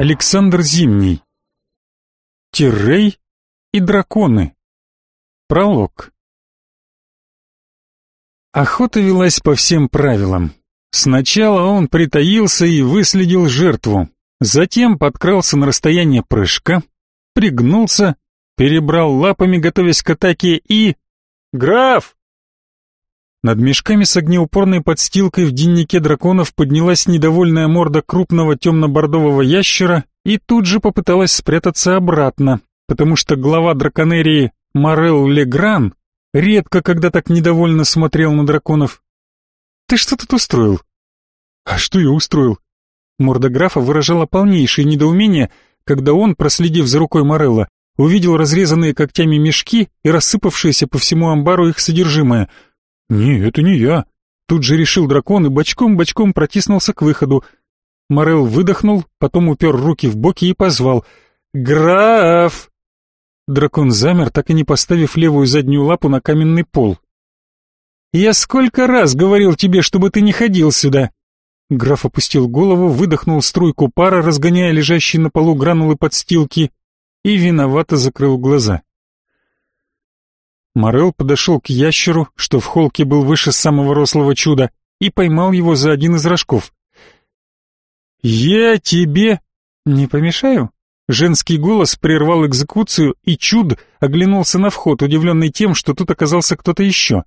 Александр Зимний. Тиррей и драконы. Пролог. Охота велась по всем правилам. Сначала он притаился и выследил жертву, затем подкрался на расстояние прыжка, пригнулся, перебрал лапами, готовясь к атаке, и... «Граф!» Над мешками с огнеупорной подстилкой в деннике драконов поднялась недовольная морда крупного темно-бордового ящера и тут же попыталась спрятаться обратно, потому что глава драконерии Морел Легран редко когда так недовольно смотрел на драконов. «Ты что тут устроил?» «А что я устроил?» Морда графа выражала полнейшее недоумение, когда он, проследив за рукой Морелла, увидел разрезанные когтями мешки и рассыпавшиеся по всему амбару их содержимое — «Не, это не я». Тут же решил дракон и бочком-бочком протиснулся к выходу. Морел выдохнул, потом упер руки в боки и позвал «Граф!». Дракон замер, так и не поставив левую заднюю лапу на каменный пол. «Я сколько раз говорил тебе, чтобы ты не ходил сюда!» Граф опустил голову, выдохнул струйку пара, разгоняя лежащие на полу гранулы подстилки, и виновато закрыл глаза. Морел подошел к ящеру, что в холке был выше самого рослого чуда, и поймал его за один из рожков. «Я тебе не помешаю?» Женский голос прервал экзекуцию, и чуд оглянулся на вход, удивленный тем, что тут оказался кто-то еще.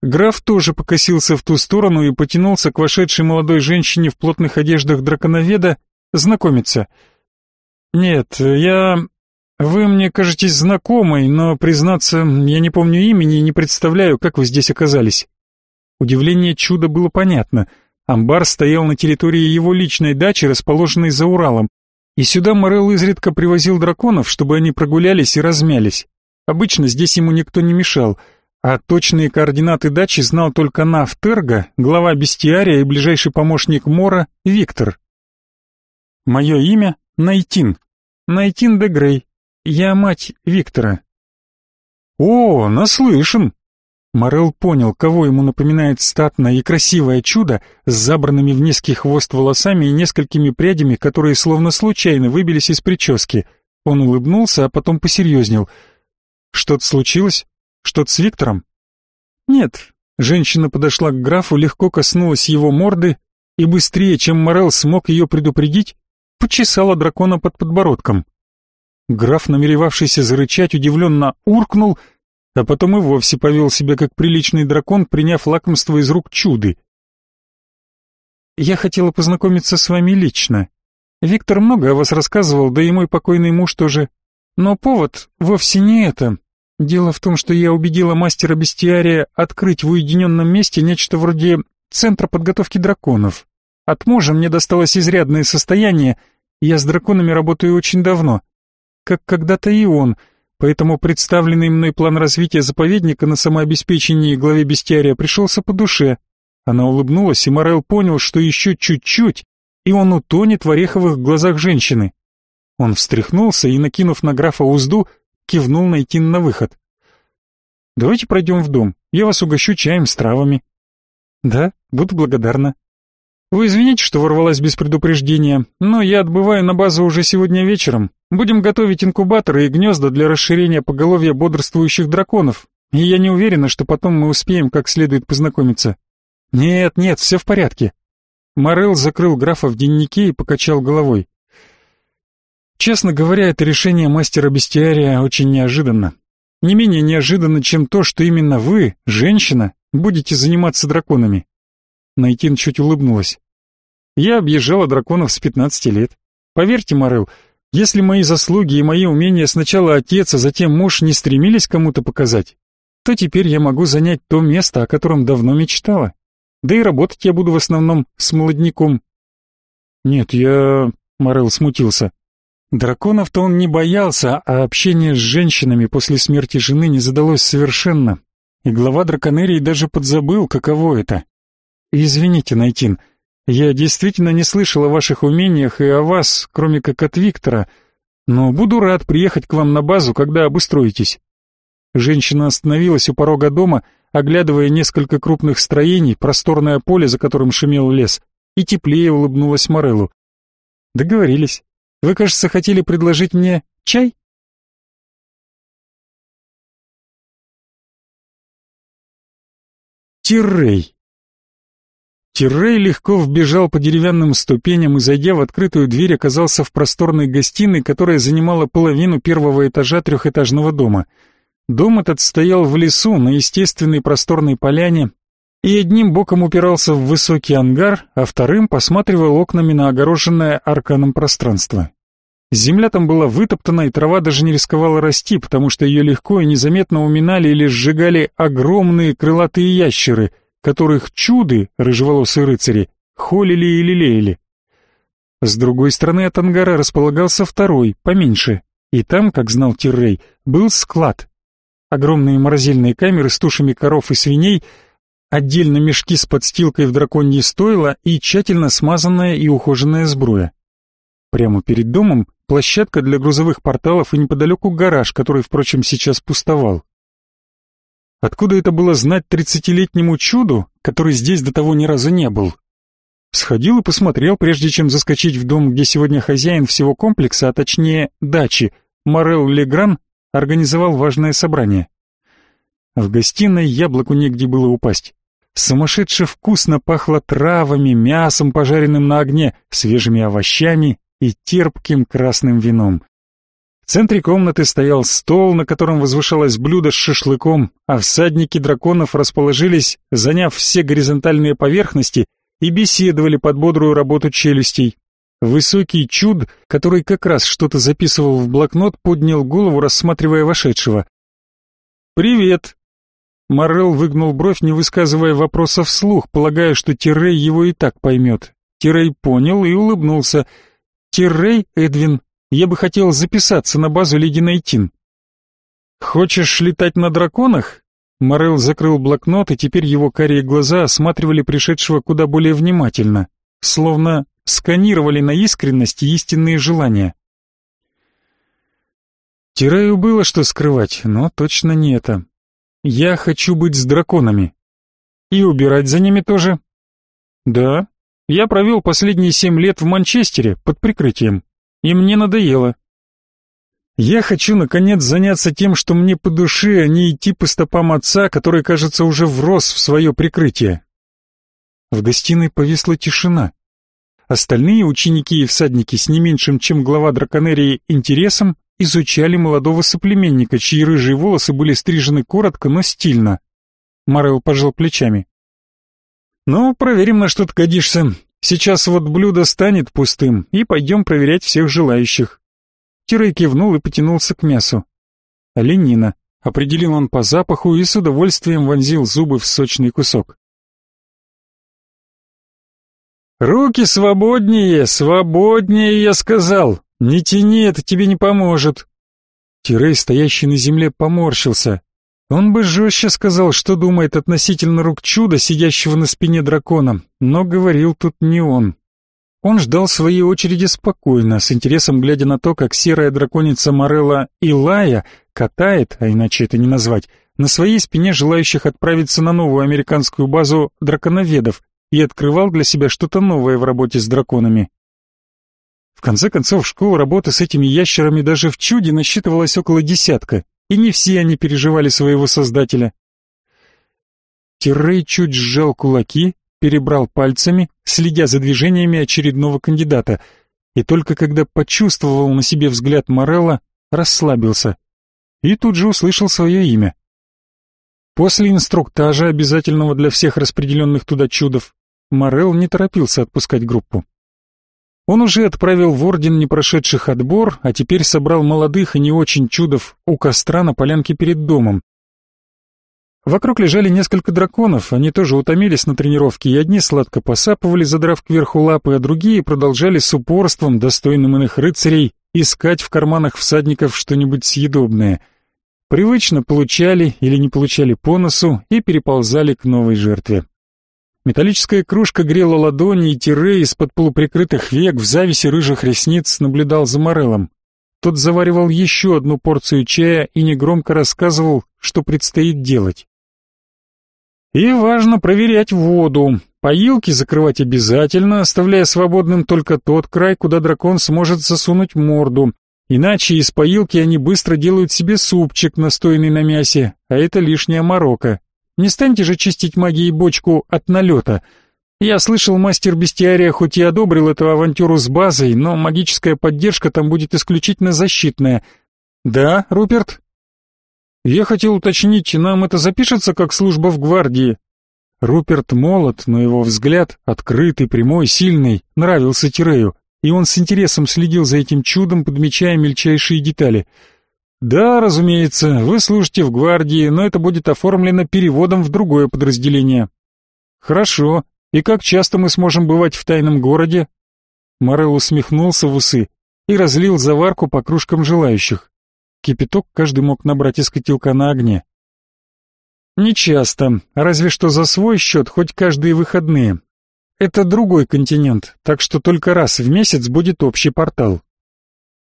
Граф тоже покосился в ту сторону и потянулся к вошедшей молодой женщине в плотных одеждах драконоведа знакомиться. «Нет, я «Вы мне кажетесь знакомой, но, признаться, я не помню имени и не представляю, как вы здесь оказались». Удивление чуда было понятно. Амбар стоял на территории его личной дачи, расположенной за Уралом, и сюда Морел изредка привозил драконов, чтобы они прогулялись и размялись. Обычно здесь ему никто не мешал, а точные координаты дачи знал только Нафтерга, глава бестиария и ближайший помощник Мора Виктор. «Мое имя — Найтин. Найтин де Грей, я мать Виктора». «О, наслышан!» Морел понял, кого ему напоминает статное и красивое чудо с забранными в низкий хвост волосами и несколькими прядями, которые словно случайно выбились из прически. Он улыбнулся, а потом посерьезнел. «Что-то случилось? Что-то с Виктором?» «Нет». Женщина подошла к графу, легко коснулась его морды и быстрее, чем Морел смог ее предупредить, почесала дракона под подбородком. Граф, намеревавшийся зарычать, удивленно уркнул, а потом и вовсе повел себя как приличный дракон, приняв лакомство из рук чуды. «Я хотела познакомиться с вами лично. Виктор много о вас рассказывал, да и мой покойный муж тоже. Но повод вовсе не это. Дело в том, что я убедила мастера бестиария открыть в уединенном месте нечто вроде центра подготовки драконов. От мужа мне досталось изрядное состояние, я с драконами работаю очень давно» как когда-то и он, поэтому представленный мной план развития заповедника на самообеспечении главе бестиария пришелся по душе. Она улыбнулась, и Морел понял, что еще чуть-чуть, и он утонет в ореховых глазах женщины. Он встряхнулся и, накинув на графа узду, кивнул найти на выход. «Давайте пройдем в дом, я вас угощу чаем с травами». «Да, буду благодарна», вы извините, что ворвалась без предупреждения, но я отбываю на базу уже сегодня вечером. Будем готовить инкубаторы и гнезда для расширения поголовья бодрствующих драконов, и я не уверена, что потом мы успеем как следует познакомиться. Нет, нет, все в порядке. Морел закрыл графа в дневнике и покачал головой. Честно говоря, это решение мастера бестиария очень неожиданно. Не менее неожиданно, чем то, что именно вы, женщина, будете заниматься драконами. Найтин чуть улыбнулась. Я объезжала драконов с 15 лет. Поверьте, Морел, если мои заслуги и мои умения сначала отец, а затем муж не стремились кому-то показать, то теперь я могу занять то место, о котором давно мечтала. Да и работать я буду в основном с молодняком. Нет, я... Морел смутился. Драконов-то он не боялся, а общение с женщинами после смерти жены не задалось совершенно. И глава драконерии даже подзабыл, каково это «Извините, Найтин, я действительно не слышал о ваших умениях и о вас, кроме как от Виктора, но буду рад приехать к вам на базу, когда обустроитесь». Женщина остановилась у порога дома, оглядывая несколько крупных строений, просторное поле, за которым шумел лес, и теплее улыбнулась Мореллу. «Договорились. Вы, кажется, хотели предложить мне чай?» Тиррей. Тиррей легко вбежал по деревянным ступеням и, зайдя в открытую дверь, оказался в просторной гостиной, которая занимала половину первого этажа трехэтажного дома. Дом этот стоял в лесу, на естественной просторной поляне, и одним боком упирался в высокий ангар, а вторым посматривал окнами на огороженное арканом пространство. Земля там была вытоптана, и трава даже не рисковала расти, потому что ее легко и незаметно уминали или сжигали огромные крылатые ящеры, которых чуды, рыжеволосые рыцари, холили и лелеяли. С другой стороны от ангара располагался второй, поменьше, и там, как знал Тиррей, был склад. Огромные морозильные камеры с тушами коров и свиней, отдельно мешки с подстилкой в драконье стойло и тщательно смазанная и ухоженная сбруя. Прямо перед домом площадка для грузовых порталов и неподалеку гараж, который, впрочем, сейчас пустовал. Откуда это было знать тридцатилетнему чуду, который здесь до того ни разу не был? Сходил и посмотрел, прежде чем заскочить в дом, где сегодня хозяин всего комплекса, а точнее дачи, Морел Легран, организовал важное собрание. В гостиной яблоку негде было упасть. Сумасшедше вкусно пахло травами, мясом, пожаренным на огне, свежими овощами и терпким красным вином. В центре комнаты стоял стол, на котором возвышалось блюдо с шашлыком, а всадники драконов расположились, заняв все горизонтальные поверхности и беседовали под бодрую работу челюстей. Высокий чуд, который как раз что-то записывал в блокнот, поднял голову, рассматривая вошедшего. «Привет!» Моррел выгнул бровь, не высказывая вопроса вслух, полагая, что Тирей его и так поймет. Тирей понял и улыбнулся — Тиррей, Эдвин, я бы хотел записаться на базу Леди Найтин. Хочешь летать на драконах? Морел закрыл блокнот, и теперь его карие глаза осматривали пришедшего куда более внимательно, словно сканировали на искренность и истинные желания. Тираю было что скрывать, но точно не это. Я хочу быть с драконами. И убирать за ними тоже? Да, я провел последние семь лет в Манчестере под прикрытием, и мне надоело. Я хочу, наконец, заняться тем, что мне по душе, а не идти по стопам отца, который, кажется, уже врос в свое прикрытие. В гостиной повисла тишина. Остальные ученики и всадники с не меньшим, чем глава драконерии, интересом изучали молодого соплеменника, чьи рыжие волосы были стрижены коротко, но стильно. Марел пожал плечами. «Ну, проверим, на что ты годишься. Сейчас вот блюдо станет пустым, и пойдем проверять всех желающих». Тирей кивнул и потянулся к мясу. «Оленина». Определил он по запаху и с удовольствием вонзил зубы в сочный кусок. «Руки свободнее, свободнее, я сказал! Не тяни, это тебе не поможет!» Тирей, стоящий на земле, поморщился. Он бы жестче сказал, что думает относительно рук чуда, сидящего на спине дракона, но говорил тут не он. Он ждал своей очереди спокойно, с интересом глядя на то, как серая драконица Морелла Илая катает, а иначе это не назвать, на своей спине желающих отправиться на новую американскую базу драконоведов и открывал для себя что-то новое в работе с драконами. В конце концов, школа работы с этими ящерами даже в чуде насчитывалась около десятка, и не все они переживали своего создателя. Тиррей чуть сжал кулаки, перебрал пальцами, следя за движениями очередного кандидата, и только когда почувствовал на себе взгляд Морелла, расслабился и тут же услышал свое имя. После инструктажа, обязательного для всех распределенных туда чудов, Морел не торопился отпускать группу. Он уже отправил в орден непрошедших отбор, а теперь собрал молодых и не очень чудов у костра на полянке перед домом. Вокруг лежали несколько драконов, они тоже утомились на тренировке, и одни сладко посапывали, задрав кверху лапы, а другие продолжали с упорством, достойным иных рыцарей, искать в карманах всадников что-нибудь съедобное. Привычно получали или не получали по носу и переползали к новой жертве. Металлическая кружка грела ладони, и Тире из-под полуприкрытых век в зависе рыжих ресниц наблюдал за Морелом. Тот заваривал еще одну порцию чая и негромко рассказывал, что предстоит делать. «И важно проверять воду. Поилки закрывать обязательно, оставляя свободным только тот край, куда дракон сможет засунуть морду. Иначе из поилки они быстро делают себе супчик, настойный на мясе, а это лишняя морока. Не станьте же чистить магией бочку от налета. Я слышал, мастер бестиария хоть и одобрил эту авантюру с базой, но магическая поддержка там будет исключительно защитная. Да, Руперт? Я хотел уточнить, нам это запишется как служба в гвардии? Руперт молод, но его взгляд, открытый, прямой, сильный, нравился Тирею и он с интересом следил за этим чудом, подмечая мельчайшие детали. «Да, разумеется, вы служите в гвардии, но это будет оформлено переводом в другое подразделение». «Хорошо. И как часто мы сможем бывать в тайном городе?» Морел усмехнулся в усы и разлил заварку по кружкам желающих. Кипяток каждый мог набрать из котелка на огне. «Не часто, разве что за свой счет, хоть каждые выходные. Это другой континент, так что только раз в месяц будет общий портал.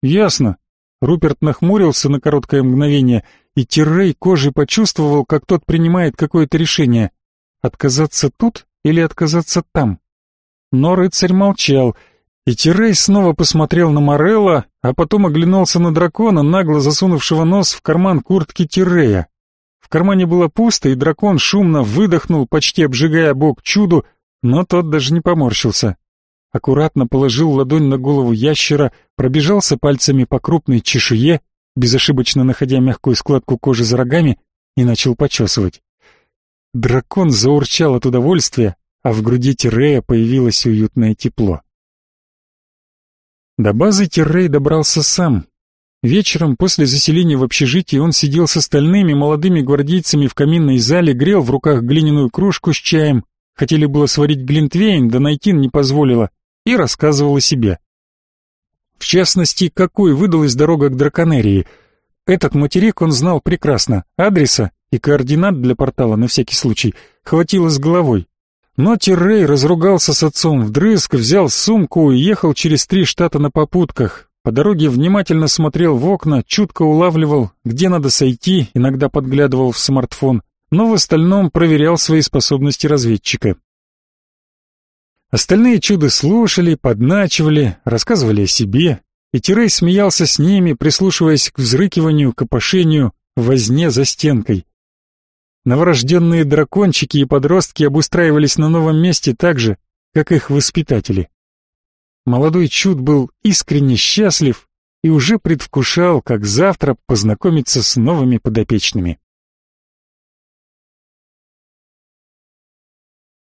Ясно. Руперт нахмурился на короткое мгновение, и Тиррей кожей почувствовал, как тот принимает какое-то решение. Отказаться тут или отказаться там? Но рыцарь молчал, и Тиррей снова посмотрел на Морелла, а потом оглянулся на дракона, нагло засунувшего нос в карман куртки Тиррея. В кармане было пусто, и дракон шумно выдохнул, почти обжигая бок чуду, но тот даже не поморщился. Аккуратно положил ладонь на голову ящера, пробежался пальцами по крупной чешуе, безошибочно находя мягкую складку кожи за рогами, и начал почесывать. Дракон заурчал от удовольствия, а в груди Тирея появилось уютное тепло. До базы Тиррей добрался сам. Вечером после заселения в общежитие он сидел с остальными молодыми гвардейцами в каминной зале, грел в руках глиняную кружку с чаем, Хотели было сварить глинтвейн, да Найтин не позволила, и рассказывала себе. В частности, какой выдалась дорога к Драконерии. Этот материк он знал прекрасно, адреса и координат для портала на всякий случай хватило с головой. Но Тиррей разругался с отцом вдрызг, взял сумку и ехал через три штата на попутках. По дороге внимательно смотрел в окна, чутко улавливал, где надо сойти, иногда подглядывал в смартфон но в остальном проверял свои способности разведчика. Остальные чуды слушали, подначивали, рассказывали о себе, и Тирей смеялся с ними, прислушиваясь к взрыкиванию, копошению, возне за стенкой. Новорожденные дракончики и подростки обустраивались на новом месте так же, как их воспитатели. Молодой чуд был искренне счастлив и уже предвкушал, как завтра познакомиться с новыми подопечными.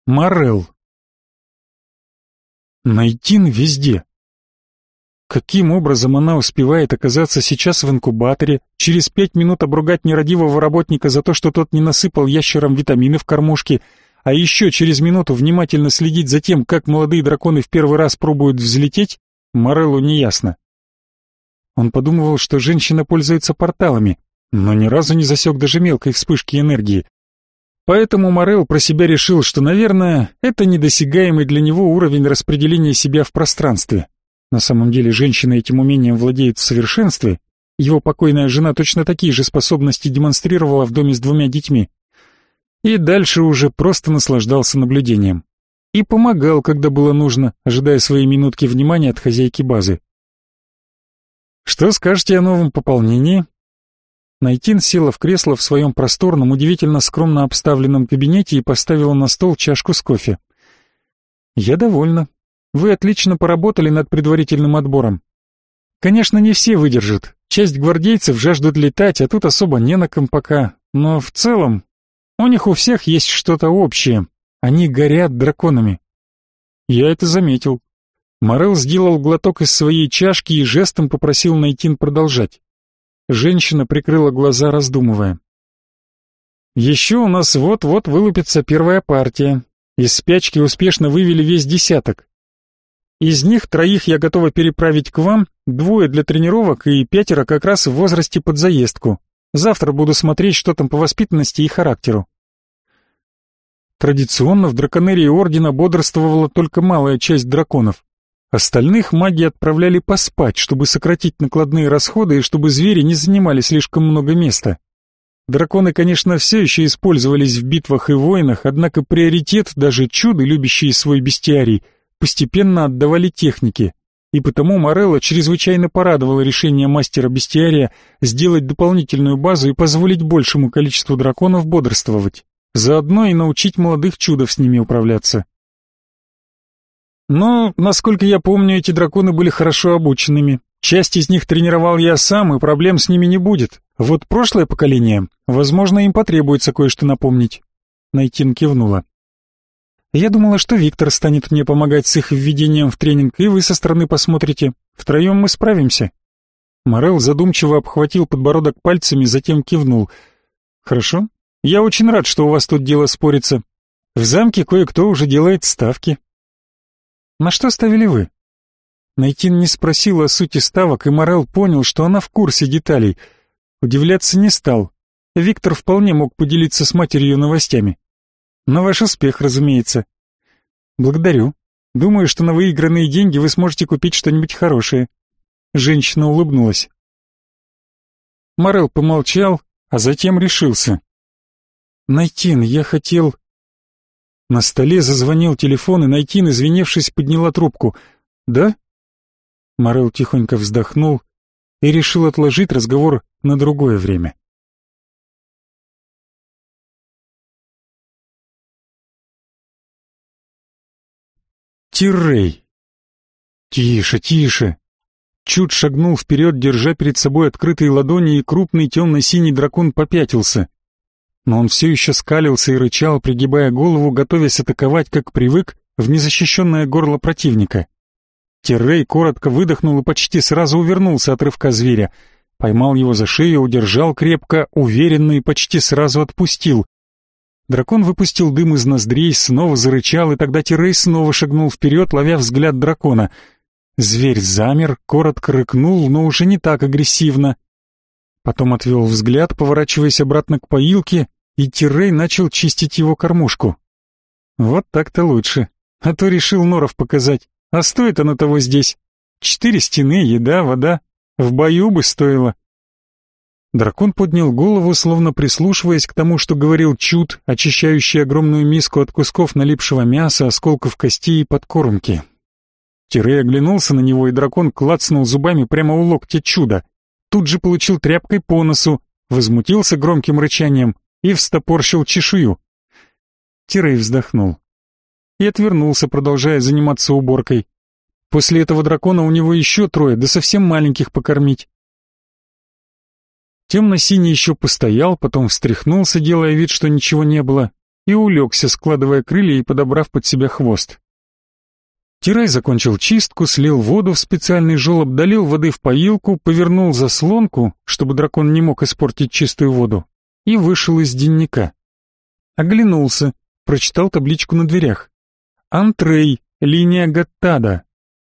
Морел. Найтин везде. Каким образом она успевает оказаться сейчас в инкубаторе, через пять минут обругать нерадивого работника за то, что тот не насыпал ящерам витамины в кормушке, а еще через минуту внимательно следить за тем, как молодые драконы в первый раз пробуют взлететь, Мореллу неясно. Он подумывал, что женщина пользуется порталами, но ни разу не засек даже мелкой вспышки энергии. Поэтому Морел про себя решил, что, наверное, это недосягаемый для него уровень распределения себя в пространстве. На самом деле женщина этим умением владеет в совершенстве. Его покойная жена точно такие же способности демонстрировала в доме с двумя детьми. И дальше уже просто наслаждался наблюдением. И помогал, когда было нужно, ожидая своей минутки внимания от хозяйки базы. «Что скажете о новом пополнении?» Найтин села в кресло в своем просторном, удивительно скромно обставленном кабинете и поставила на стол чашку с кофе. «Я довольна. Вы отлично поработали над предварительным отбором. Конечно, не все выдержат. Часть гвардейцев жаждут летать, а тут особо не на ком пока. Но в целом, у них у всех есть что-то общее. Они горят драконами. Я это заметил. Морел сделал глоток из своей чашки и жестом попросил Найтин продолжать. Женщина прикрыла глаза, раздумывая. «Еще у нас вот-вот вылупится первая партия. Из спячки успешно вывели весь десяток. Из них троих я готова переправить к вам, двое для тренировок и пятеро как раз в возрасте под заездку. Завтра буду смотреть, что там по воспитанности и характеру». Традиционно в драконерии Ордена бодрствовала только малая часть драконов. Остальных маги отправляли поспать, чтобы сократить накладные расходы и чтобы звери не занимали слишком много места. Драконы, конечно, все еще использовались в битвах и войнах, однако приоритет даже чуды, любящие свой бестиарий, постепенно отдавали технике, и потому Морелло чрезвычайно порадовало решение мастера бестиария сделать дополнительную базу и позволить большему количеству драконов бодрствовать, заодно и научить молодых чудов с ними управляться. Но, насколько я помню, эти драконы были хорошо обученными. Часть из них тренировал я сам, и проблем с ними не будет. Вот прошлое поколение, возможно, им потребуется кое-что напомнить. Найтин кивнула. Я думала, что Виктор станет мне помогать с их введением в тренинг, и вы со стороны посмотрите. Втроем мы справимся. Морел задумчиво обхватил подбородок пальцами, затем кивнул. Хорошо. Я очень рад, что у вас тут дело спорится. В замке кое-кто уже делает ставки. На что ставили вы? Найтин не спросил о сути ставок, и Морел понял, что она в курсе деталей. Удивляться не стал. Виктор вполне мог поделиться с матерью новостями. На ваш успех, разумеется. Благодарю. Думаю, что на выигранные деньги вы сможете купить что-нибудь хорошее. Женщина улыбнулась. Морел помолчал, а затем решился. Найтин, я хотел... На столе зазвонил телефон, и Найтин, извиневшись, подняла трубку. «Да?» Морел тихонько вздохнул и решил отложить разговор на другое время. Тиррей. Тише, тише. Чуд шагнул вперед, держа перед собой открытые ладони, и крупный темно-синий дракон попятился но он все еще скалился и рычал, пригибая голову, готовясь атаковать, как привык, в незащищенное горло противника. Террей коротко выдохнул и почти сразу увернулся от рывка зверя. Поймал его за шею, удержал крепко, уверенно и почти сразу отпустил. Дракон выпустил дым из ноздрей, снова зарычал, и тогда Террей снова шагнул вперед, ловя взгляд дракона. Зверь замер, коротко рыкнул, но уже не так агрессивно, Потом отвел взгляд, поворачиваясь обратно к поилке, и Тирей начал чистить его кормушку. Вот так-то лучше. А то решил Норов показать. А стоит оно того здесь? Четыре стены, еда, вода. В бою бы стоило. Дракон поднял голову, словно прислушиваясь к тому, что говорил Чуд, очищающий огромную миску от кусков налипшего мяса, осколков костей и подкормки. Тирей оглянулся на него, и дракон клацнул зубами прямо у локтя Чуда тут же получил тряпкой по носу, возмутился громким рычанием и встопорщил чешую. Тирей вздохнул и отвернулся, продолжая заниматься уборкой. После этого дракона у него еще трое, да совсем маленьких покормить. Темно-синий еще постоял, потом встряхнулся, делая вид, что ничего не было, и улегся, складывая крылья и подобрав под себя хвост. Тирай закончил чистку, слил воду в специальный желоб, долил воды в поилку, повернул заслонку, чтобы дракон не мог испортить чистую воду, и вышел из денника. Оглянулся, прочитал табличку на дверях. Антрей, линия Гаттада.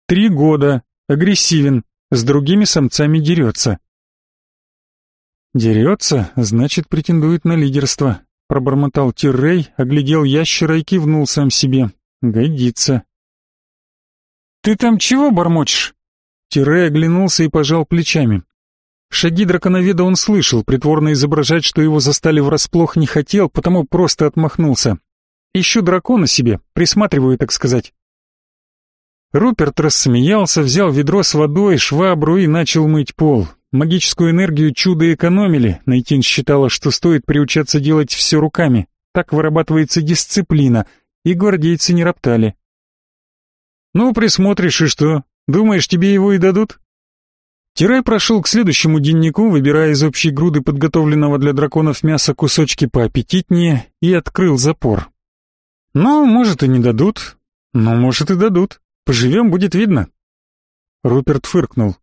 Три года, агрессивен, с другими самцами дерется. Дерется, значит, претендует на лидерство. Пробормотал Тиррей, оглядел ящера и кивнул сам себе. Годится. «Ты там чего бормочешь?» Тире оглянулся и пожал плечами. Шаги драконоведа он слышал, притворно изображать, что его застали врасплох не хотел, потому просто отмахнулся. «Ищу дракона себе, присматриваю, так сказать». Руперт рассмеялся, взял ведро с водой, швабру и начал мыть пол. Магическую энергию чудо экономили, Найтин считала, что стоит приучаться делать все руками. Так вырабатывается дисциплина, и гвардейцы не роптали. Ну, присмотришь и что? Думаешь, тебе его и дадут? Тирай прошел к следующему деннику, выбирая из общей груды подготовленного для драконов мяса кусочки поаппетитнее, и открыл запор. Ну, может и не дадут, но может и дадут. Поживем, будет видно. Руперт фыркнул.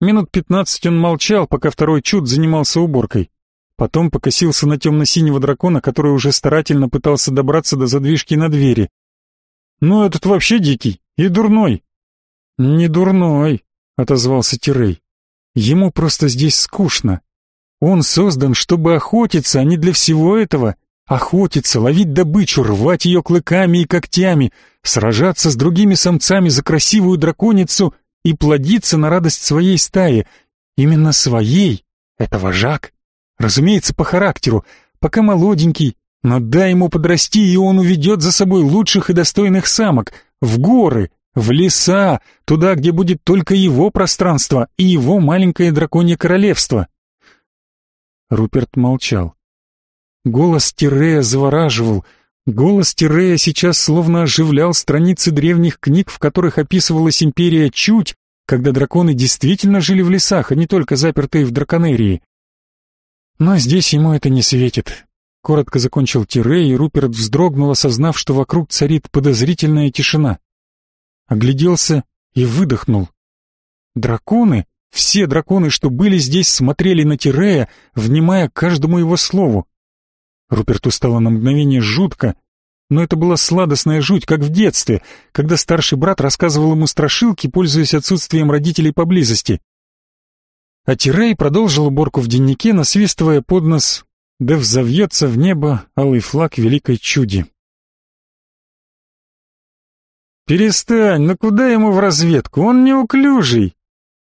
Минут пятнадцать он молчал, пока второй чуд занимался уборкой. Потом покосился на темно-синего дракона, который уже старательно пытался добраться до задвижки на двери. «Ну, этот вообще дикий. И дурной. Не дурной, отозвался Тирей. Ему просто здесь скучно. Он создан, чтобы охотиться, а не для всего этого. Охотиться, ловить добычу, рвать ее клыками и когтями, сражаться с другими самцами за красивую драконицу и плодиться на радость своей стаи. Именно своей. Это вожак. Разумеется, по характеру. Пока молоденький, но дай ему подрасти, и он уведет за собой лучших и достойных самок. В горы, в леса, туда, где будет только его пространство и его маленькое драконье королевство. Руперт молчал. Голос Тирея завораживал. Голос Тирея сейчас словно оживлял страницы древних книг, в которых описывалась империя Чуть, когда драконы действительно жили в лесах, а не только запертые в драконерии. Но здесь ему это не светит. Коротко закончил Тирей, и Руперт вздрогнул, осознав, что вокруг царит подозрительная тишина. Огляделся и выдохнул. Драконы, все драконы, что были здесь, смотрели на Тирея, внимая каждому его слову. Руперту стало на мгновение жутко, но это была сладостная жуть, как в детстве, когда старший брат рассказывал ему страшилки, пользуясь отсутствием родителей поблизости. А Тирей продолжил уборку в деннике, насвистывая под нос «Да взовьется в небо алый флаг великой чуди». «Перестань, ну куда ему в разведку? Он неуклюжий!»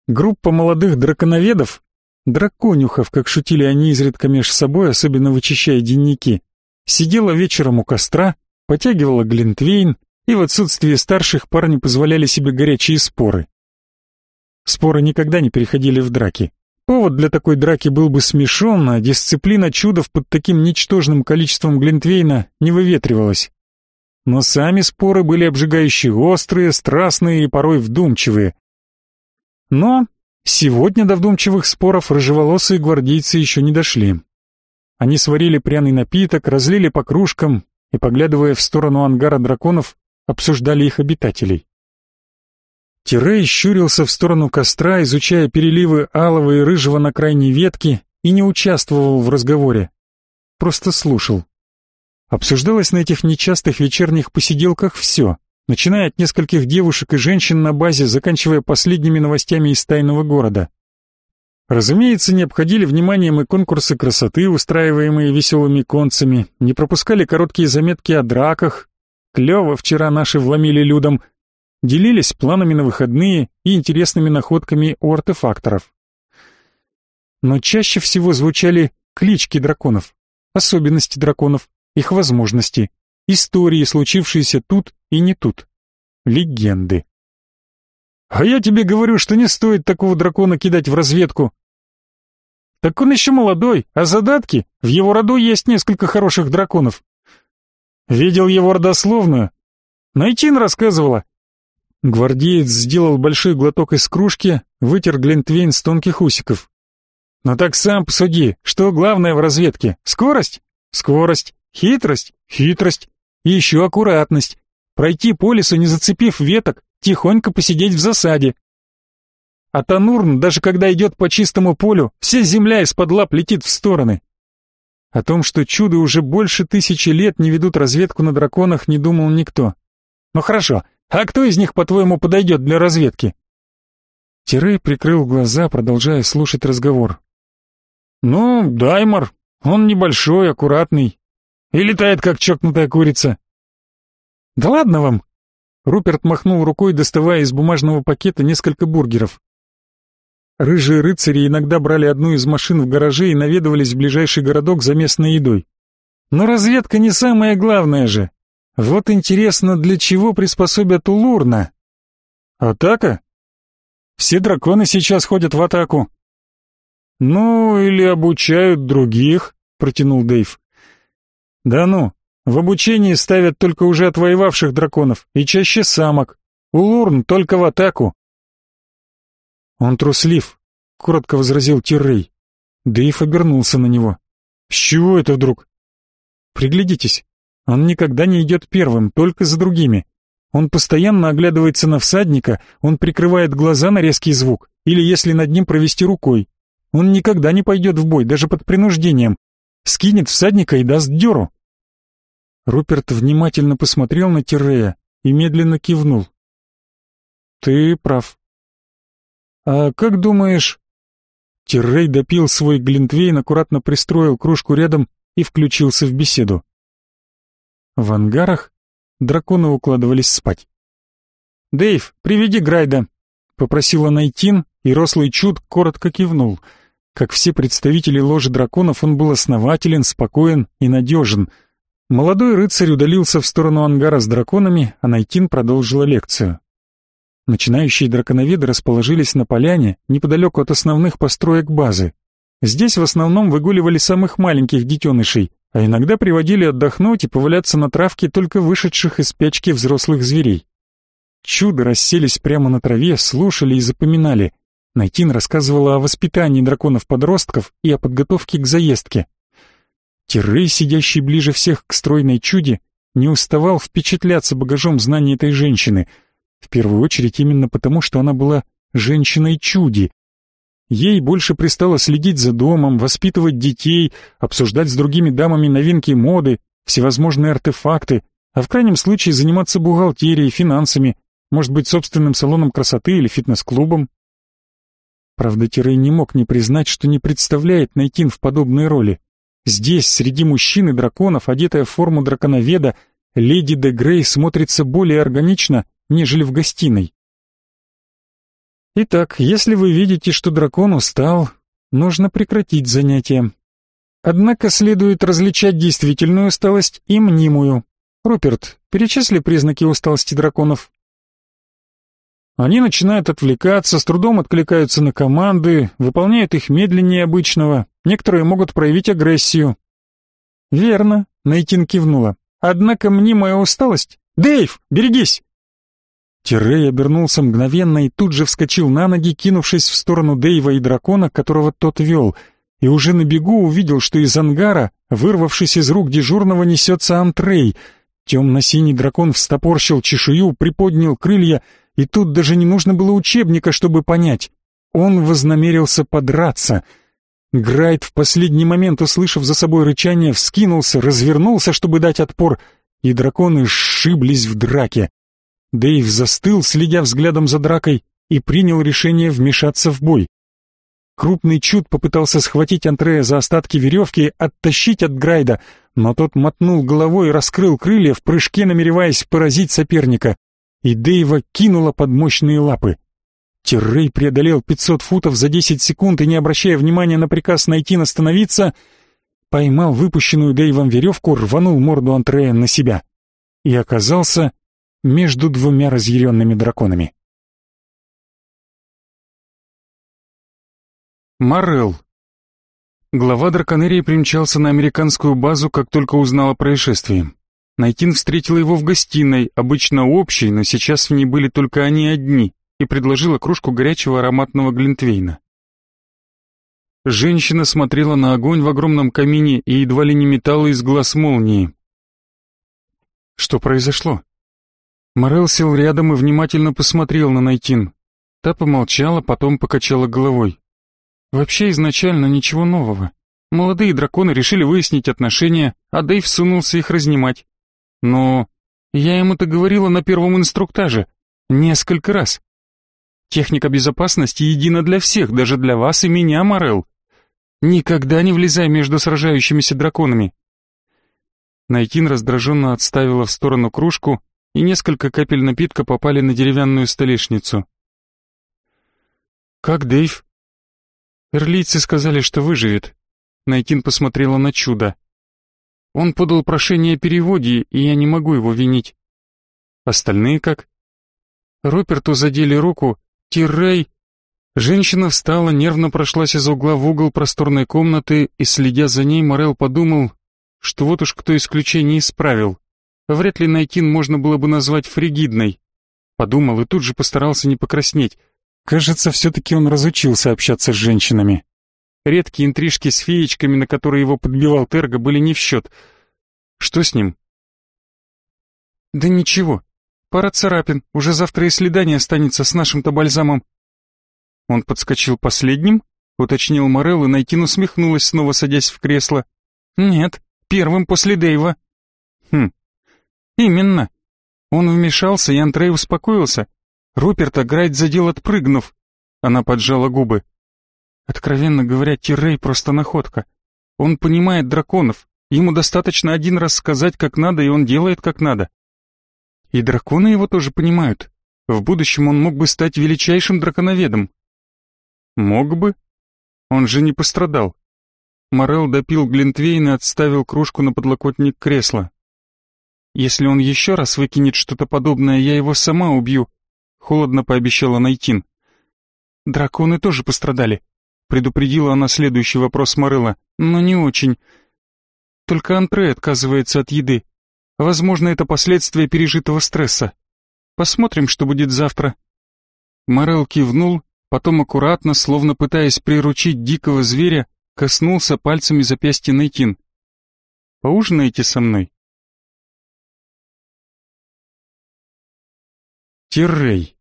Группа молодых драконоведов, драконюхов, как шутили они изредка меж собой, особенно вычищая денники, сидела вечером у костра, потягивала глинтвейн, и в отсутствие старших парни позволяли себе горячие споры. Споры никогда не переходили в драки. Повод для такой драки был бы смешон, а дисциплина чудов под таким ничтожным количеством глинтвейна не выветривалась. Но сами споры были обжигающие острые, страстные и порой вдумчивые. Но сегодня до вдумчивых споров рыжеволосые гвардейцы еще не дошли. Они сварили пряный напиток, разлили по кружкам и, поглядывая в сторону ангара драконов, обсуждали их обитателей. Тирей щурился в сторону костра, изучая переливы алого и рыжего на крайней ветке, и не участвовал в разговоре. Просто слушал. Обсуждалось на этих нечастых вечерних посиделках все, начиная от нескольких девушек и женщин на базе, заканчивая последними новостями из тайного города. Разумеется, не обходили вниманием и конкурсы красоты, устраиваемые веселыми концами, не пропускали короткие заметки о драках. Клево вчера наши вломили людям, делились планами на выходные и интересными находками у артефакторов. Но чаще всего звучали клички драконов, особенности драконов, их возможности, истории, случившиеся тут и не тут, легенды. А я тебе говорю, что не стоит такого дракона кидать в разведку. Так он еще молодой, а задатки? В его роду есть несколько хороших драконов. Видел его родословную? Найтин рассказывала. Гвардеец сделал большой глоток из кружки, вытер глинтвейн с тонких усиков. «Ну так сам посуди, что главное в разведке? Скорость? Скорость. Хитрость? Хитрость. И еще аккуратность. Пройти по лесу, не зацепив веток, тихонько посидеть в засаде. А Танурн, даже когда идет по чистому полю, вся земля из-под лап летит в стороны. О том, что чудо уже больше тысячи лет не ведут разведку на драконах, не думал никто. Ну хорошо, а кто из них, по-твоему, подойдет для разведки? Тирей прикрыл глаза, продолжая слушать разговор. Ну, Даймор, он небольшой, аккуратный, и летает, как чокнутая курица. Да ладно вам. Руперт махнул рукой, доставая из бумажного пакета несколько бургеров. Рыжие рыцари иногда брали одну из машин в гараже и наведывались в ближайший городок за местной едой. Но разведка не самое главное же. Вот интересно, для чего приспособят Улурна? Атака? Все драконы сейчас ходят в атаку. Ну, или обучают других, протянул Дэйв. Да ну, в обучении ставят только уже отвоевавших драконов, и чаще самок. Улурн только в атаку. Он труслив, коротко возразил Тиррей. Дэйв обернулся на него. С чего это вдруг? Приглядитесь. Он никогда не идет первым, только за другими. Он постоянно оглядывается на всадника, он прикрывает глаза на резкий звук, или если над ним провести рукой. Он никогда не пойдет в бой, даже под принуждением. Скинет всадника и даст дёру. Руперт внимательно посмотрел на Тирея и медленно кивнул. «Ты прав». «А как думаешь...» Тиррей допил свой глинтвейн, аккуратно пристроил кружку рядом и включился в беседу. В ангарах драконы укладывались спать. «Дэйв, приведи Грайда», — попросила Найтин, и рослый чуд коротко кивнул. Как все представители ложи драконов, он был основателен, спокоен и надежен. Молодой рыцарь удалился в сторону ангара с драконами, а Найтин продолжила лекцию. Начинающие драконоведы расположились на поляне, неподалеку от основных построек базы. Здесь в основном выгуливали самых маленьких детенышей, а иногда приводили отдохнуть и поваляться на травке только вышедших из спячки взрослых зверей. Чудо расселись прямо на траве, слушали и запоминали. Найтин рассказывала о воспитании драконов-подростков и о подготовке к заездке. Тирей, сидящий ближе всех к стройной чуде, не уставал впечатляться багажом знаний этой женщины, в первую очередь именно потому, что она была женщиной-чуди. Ей больше пристало следить за домом, воспитывать детей, обсуждать с другими дамами новинки моды, всевозможные артефакты, а в крайнем случае заниматься бухгалтерией, финансами, может быть, собственным салоном красоты или фитнес-клубом. Правда, Тирей не мог не признать, что не представляет Найтин в подобной роли. Здесь, среди мужчин и драконов, одетая в форму драконоведа, леди де Грей смотрится более органично, нежели в гостиной. Итак, если вы видите, что дракон устал, нужно прекратить занятие. Однако следует различать действительную усталость и мнимую. Руперт, перечисли признаки усталости драконов. Они начинают отвлекаться, с трудом откликаются на команды, выполняют их медленнее обычного, некоторые могут проявить агрессию. Верно, Нейтин кивнула. Однако мнимая усталость... Дейв, берегись! Тирей обернулся мгновенно и тут же вскочил на ноги, кинувшись в сторону Дейва и дракона, которого тот вел, и уже на бегу увидел, что из ангара, вырвавшись из рук дежурного, несется Антрей. Темно-синий дракон встопорщил чешую, приподнял крылья — и тут даже не нужно было учебника, чтобы понять. Он вознамерился подраться. Грайт в последний момент, услышав за собой рычание, вскинулся, развернулся, чтобы дать отпор, и драконы сшиблись в драке. Дэйв застыл, следя взглядом за дракой, и принял решение вмешаться в бой. Крупный чуд попытался схватить Андрея за остатки веревки, оттащить от Грайда, но тот мотнул головой и раскрыл крылья в прыжке, намереваясь поразить соперника и Дэйва кинула под мощные лапы. Террей преодолел 500 футов за 10 секунд и, не обращая внимания на приказ найти остановиться, поймал выпущенную Дэйвом веревку, рванул морду Антрея на себя и оказался между двумя разъяренными драконами. Моррел. Глава драконерии примчался на американскую базу, как только узнал о происшествии. Найтин встретила его в гостиной, обычно общей, но сейчас в ней были только они одни, и предложила кружку горячего ароматного глинтвейна. Женщина смотрела на огонь в огромном камине и едва ли не металла из глаз молнии. Что произошло? Морел сел рядом и внимательно посмотрел на Найтин. Та помолчала, потом покачала головой. Вообще изначально ничего нового. Молодые драконы решили выяснить отношения, а Дэйв сунулся их разнимать. Но я ему это говорила на первом инструктаже. Несколько раз. Техника безопасности едина для всех, даже для вас и меня, Морел. Никогда не влезай между сражающимися драконами. Найтин раздраженно отставила в сторону кружку, и несколько капель напитка попали на деревянную столешницу. «Как Дэйв?» «Эрлийцы сказали, что выживет». Найтин посмотрела на чудо. Он подал прошение о переводе, и я не могу его винить. Остальные как? Роперту задели руку, Тиррей... Женщина встала, нервно прошлась из угла в угол просторной комнаты, и, следя за ней, Морел подумал, что вот уж кто исключение исправил. Вряд ли Найтин можно было бы назвать фригидной. Подумал и тут же постарался не покраснеть. Кажется, все-таки он разучился общаться с женщинами. Редкие интрижки с феечками, на которые его подбивал Терго, были не в счет. Что с ним? Да ничего. Пара царапин, уже завтра и следа не останется с нашим-то бальзамом. Он подскочил последним, уточнил Морел, и Найтин усмехнулась, снова садясь в кресло. Нет, первым после Дэйва. Хм, именно. Он вмешался, и Антрей успокоился. Руперта Грайт задел отпрыгнув. Она поджала губы. Откровенно говоря, Тирей просто находка. Он понимает драконов. Ему достаточно один раз сказать, как надо, и он делает, как надо. И драконы его тоже понимают. В будущем он мог бы стать величайшим драконоведом. Мог бы? Он же не пострадал. Морел допил Глинтвейн и отставил кружку на подлокотник кресла. «Если он еще раз выкинет что-то подобное, я его сама убью», — холодно пообещала Найтин. «Драконы тоже пострадали», — предупредила она следующий вопрос Морелла, — «но не очень. Только Антре отказывается от еды. Возможно, это последствия пережитого стресса. Посмотрим, что будет завтра». Морел кивнул, потом аккуратно, словно пытаясь приручить дикого зверя, коснулся пальцами запястья Найтин. «Поужинаете со мной?» Тиррей.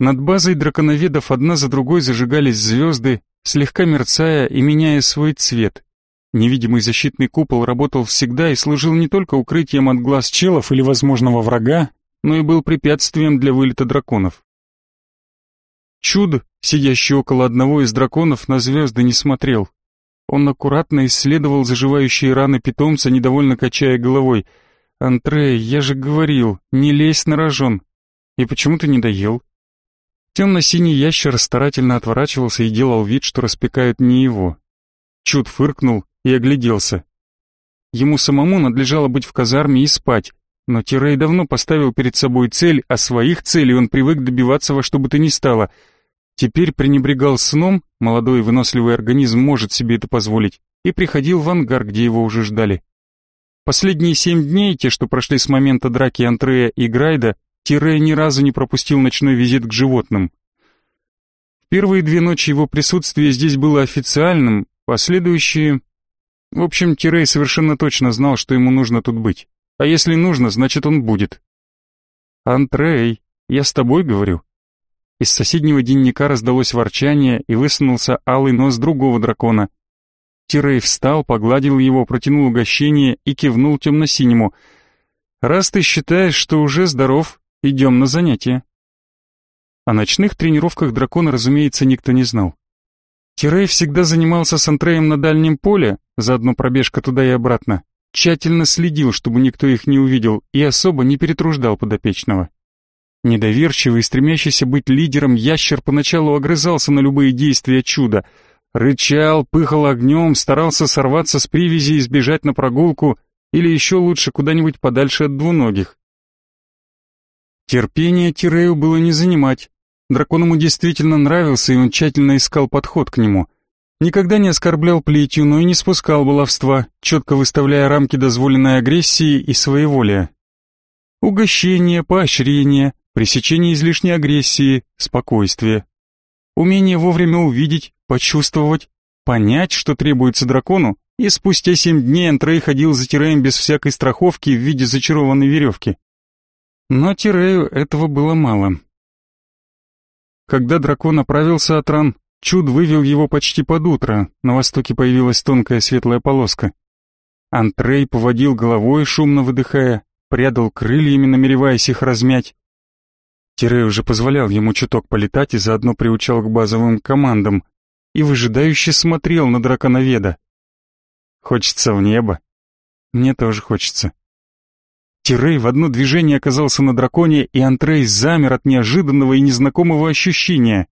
Над базой драконоведов одна за другой зажигались звезды, слегка мерцая и меняя свой цвет. Невидимый защитный купол работал всегда и служил не только укрытием от глаз челов или возможного врага, но и был препятствием для вылета драконов. Чуд, сидящий около одного из драконов, на звезды не смотрел. Он аккуратно исследовал заживающие раны питомца, недовольно качая головой. «Антрей, я же говорил, не лезь на рожон. И почему ты не доел?» Темно-синий ящер старательно отворачивался и делал вид, что распекают не его. Чуд фыркнул и огляделся. Ему самому надлежало быть в казарме и спать, но Тирей давно поставил перед собой цель, а своих целей он привык добиваться во что бы то ни стало — Теперь пренебрегал сном, молодой выносливый организм может себе это позволить, и приходил в ангар, где его уже ждали. Последние семь дней, те, что прошли с момента драки Антрея и Грайда, Тире ни разу не пропустил ночной визит к животным. В первые две ночи его присутствие здесь было официальным, последующие... В общем, Тирей совершенно точно знал, что ему нужно тут быть. А если нужно, значит он будет. «Антрей, я с тобой говорю», из соседнего денника раздалось ворчание и высунулся алый нос другого дракона. Тирей встал, погладил его, протянул угощение и кивнул темно-синему. «Раз ты считаешь, что уже здоров, идем на занятия». О ночных тренировках дракона, разумеется, никто не знал. Тирей всегда занимался с Антреем на дальнем поле, заодно пробежка туда и обратно, тщательно следил, чтобы никто их не увидел, и особо не перетруждал подопечного. Недоверчивый, стремящийся быть лидером, ящер поначалу огрызался на любые действия чуда. Рычал, пыхал огнем, старался сорваться с привязи и сбежать на прогулку, или еще лучше куда-нибудь подальше от двуногих. Терпение Тирею было не занимать. Дракон ему действительно нравился, и он тщательно искал подход к нему. Никогда не оскорблял плетью, но и не спускал баловства, четко выставляя рамки дозволенной агрессии и своеволия. Угощение, поощрение, пресечение излишней агрессии, спокойствие. Умение вовремя увидеть, почувствовать, понять, что требуется дракону, и спустя семь дней Антрей ходил за Тиреем без всякой страховки в виде зачарованной веревки. Но Тирею этого было мало. Когда дракон оправился от ран, Чуд вывел его почти под утро, на востоке появилась тонкая светлая полоска. Антрей поводил головой, шумно выдыхая, прядал крыльями, намереваясь их размять. Тирей уже позволял ему чуток полетать и заодно приучал к базовым командам, и выжидающе смотрел на драконоведа. Хочется в небо. Мне тоже хочется. Тирей в одно движение оказался на драконе, и Антрей замер от неожиданного и незнакомого ощущения.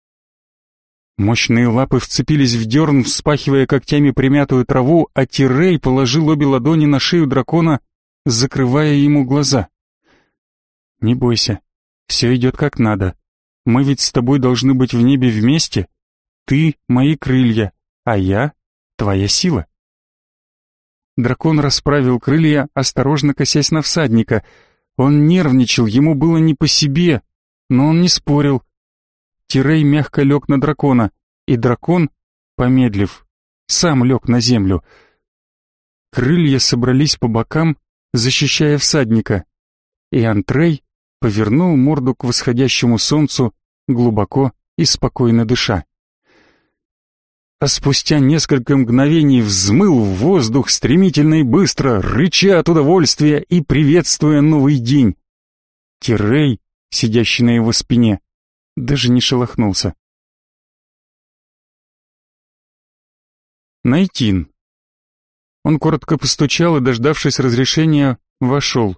Мощные лапы вцепились в дерн, вспахивая когтями примятую траву, а Тирей положил обе ладони на шею дракона, закрывая ему глаза. «Не бойся, все идет как надо. Мы ведь с тобой должны быть в небе вместе. Ты — мои крылья, а я — твоя сила». Дракон расправил крылья, осторожно косясь на всадника. Он нервничал, ему было не по себе, но он не спорил. Тирей мягко лег на дракона, и дракон, помедлив, сам лег на землю. Крылья собрались по бокам, защищая всадника, и Антрей повернул морду к восходящему солнцу, глубоко и спокойно дыша. А спустя несколько мгновений взмыл в воздух стремительно и быстро, рыча от удовольствия и приветствуя новый день. Тирей, сидящий на его спине, даже не шелохнулся. Найтин. Он коротко постучал и, дождавшись разрешения, вошел.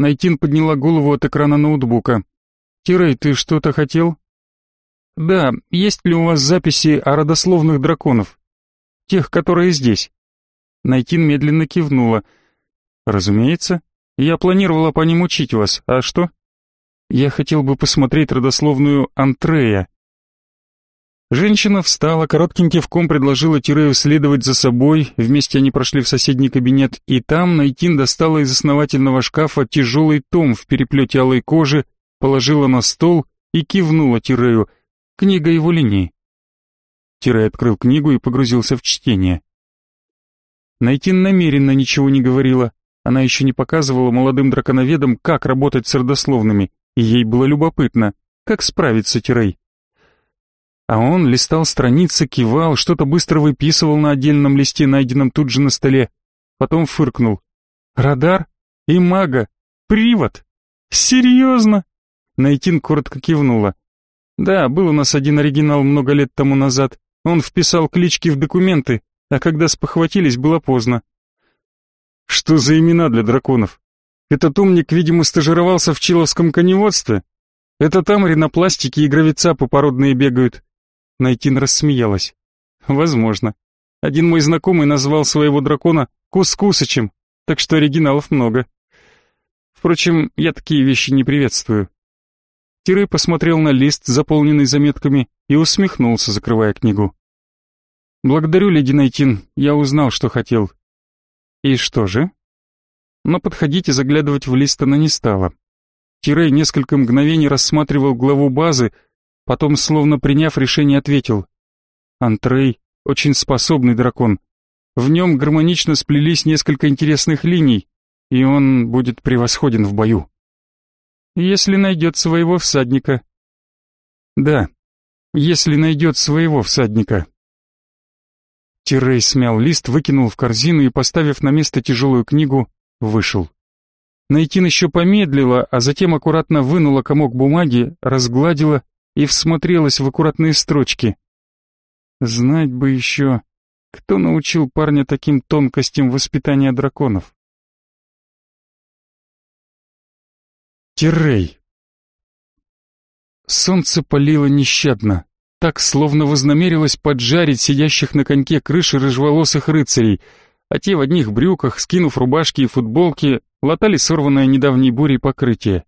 Найтин подняла голову от экрана ноутбука. «Тирей, ты что-то хотел?» Да, есть ли у вас записи о родословных драконов? Тех, которые здесь?» Найтин медленно кивнула. «Разумеется. Я планировала по ним учить вас. А что?» «Я хотел бы посмотреть родословную Антрея». Женщина встала, коротким кивком предложила Тирею следовать за собой, вместе они прошли в соседний кабинет, и там Найтин достала из основательного шкафа тяжелый том в переплете алой кожи, положила на стол и кивнула Тирею. Книга его линии. Тирей открыл книгу и погрузился в чтение. Найтин намеренно ничего не говорила. Она еще не показывала молодым драконоведам, как работать с родословными, и ей было любопытно, как справиться Тирей. А он листал страницы, кивал, что-то быстро выписывал на отдельном листе, найденном тут же на столе. Потом фыркнул. «Радар? И мага? Привод? Серьезно?» Найтин коротко кивнула. «Да, был у нас один оригинал много лет тому назад. Он вписал клички в документы, а когда спохватились, было поздно. Что за имена для драконов? Этот умник, видимо, стажировался в Чиловском коневодстве. Это там ринопластики и гравицапы породные бегают. Найтин рассмеялась. Возможно. Один мой знакомый назвал своего дракона Кускусычем, так что оригиналов много. Впрочем, я такие вещи не приветствую. Тирей посмотрел на лист, заполненный заметками, и усмехнулся, закрывая книгу. «Благодарю, леди Найтин, я узнал, что хотел». «И что же?» Но подходить и заглядывать в лист она не стала. Тирей несколько мгновений рассматривал главу базы, потом, словно приняв решение, ответил. «Антрей — очень способный дракон. В нем гармонично сплелись несколько интересных линий, и он будет превосходен в бою. Если найдет своего всадника». «Да, если найдет своего всадника». Тирей смял лист, выкинул в корзину и, поставив на место тяжелую книгу, вышел. Найтин еще помедлила, а затем аккуратно вынула комок бумаги, разгладила и всмотрелась в аккуратные строчки. Знать бы еще, кто научил парня таким тонкостям воспитания драконов. Тирей. Солнце палило нещадно так словно вознамерилась поджарить сидящих на коньке крыши рыжеволосых рыцарей, а те в одних брюках, скинув рубашки и футболки, латали сорванное недавней бурей покрытие.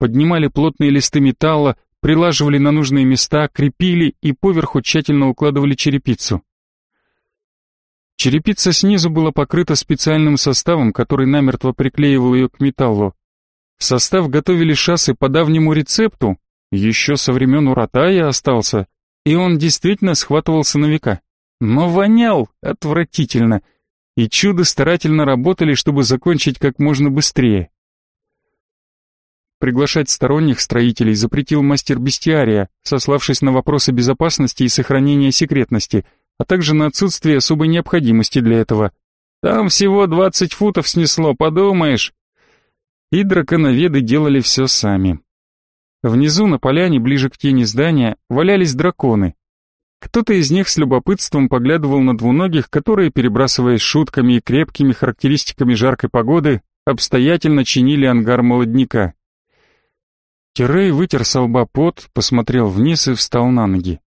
Поднимали плотные листы металла, прилаживали на нужные места, крепили и поверху тщательно укладывали черепицу. Черепица снизу была покрыта специальным составом, который намертво приклеивал ее к металлу. Состав готовили шассы по давнему рецепту, еще со времен Уратая остался, и он действительно схватывался на века. Но вонял отвратительно, и чудо старательно работали, чтобы закончить как можно быстрее. Приглашать сторонних строителей запретил мастер бестиария, сославшись на вопросы безопасности и сохранения секретности, а также на отсутствие особой необходимости для этого. Там всего двадцать футов снесло, подумаешь. И драконоведы делали все сами. Внизу на поляне, ближе к тени здания, валялись драконы. Кто-то из них с любопытством поглядывал на двуногих, которые, перебрасываясь шутками и крепкими характеристиками жаркой погоды, обстоятельно чинили ангар молодняка. Тирей вытер со лба пот, посмотрел вниз и встал на ноги.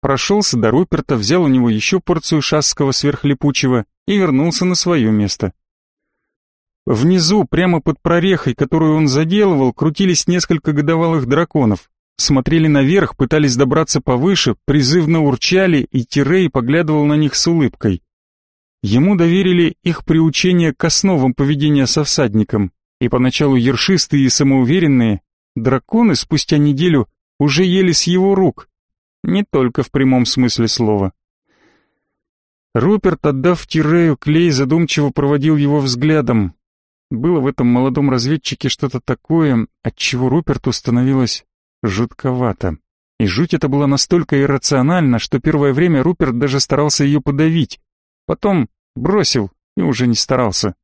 Прошелся до Руперта, взял у него еще порцию шасского сверхлипучего и вернулся на свое место. Внизу, прямо под прорехой, которую он заделывал, крутились несколько годовалых драконов. Смотрели наверх, пытались добраться повыше, призывно урчали, и Тирей поглядывал на них с улыбкой. Ему доверили их приучение к основам поведения со всадником, и поначалу ершистые и самоуверенные, драконы спустя неделю уже ели с его рук, не только в прямом смысле слова. Руперт, отдав Тирею клей, задумчиво проводил его взглядом, было в этом молодом разведчике что-то такое, от чего Руперту становилось жутковато. И жуть эта была настолько иррациональна, что первое время Руперт даже старался ее подавить. Потом бросил и уже не старался.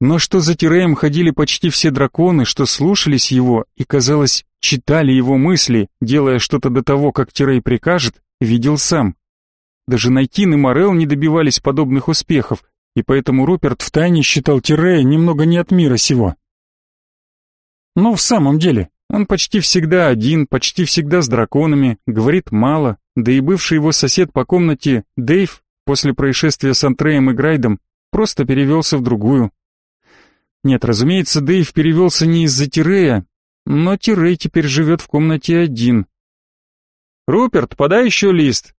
Но что за Тиреем ходили почти все драконы, что слушались его и, казалось, читали его мысли, делая что-то до того, как Тирей прикажет, видел сам. Даже Найтин и Морел не добивались подобных успехов, и поэтому Руперт втайне считал Тирея немного не от мира сего. Но в самом деле, Он почти всегда один, почти всегда с драконами, говорит мало, да и бывший его сосед по комнате, Дэйв, после происшествия с Антреем и Грайдом, просто перевелся в другую. Нет, разумеется, Дэйв перевелся не из-за Тирея, но Тирей теперь живет в комнате один. «Руперт, подай еще лист!»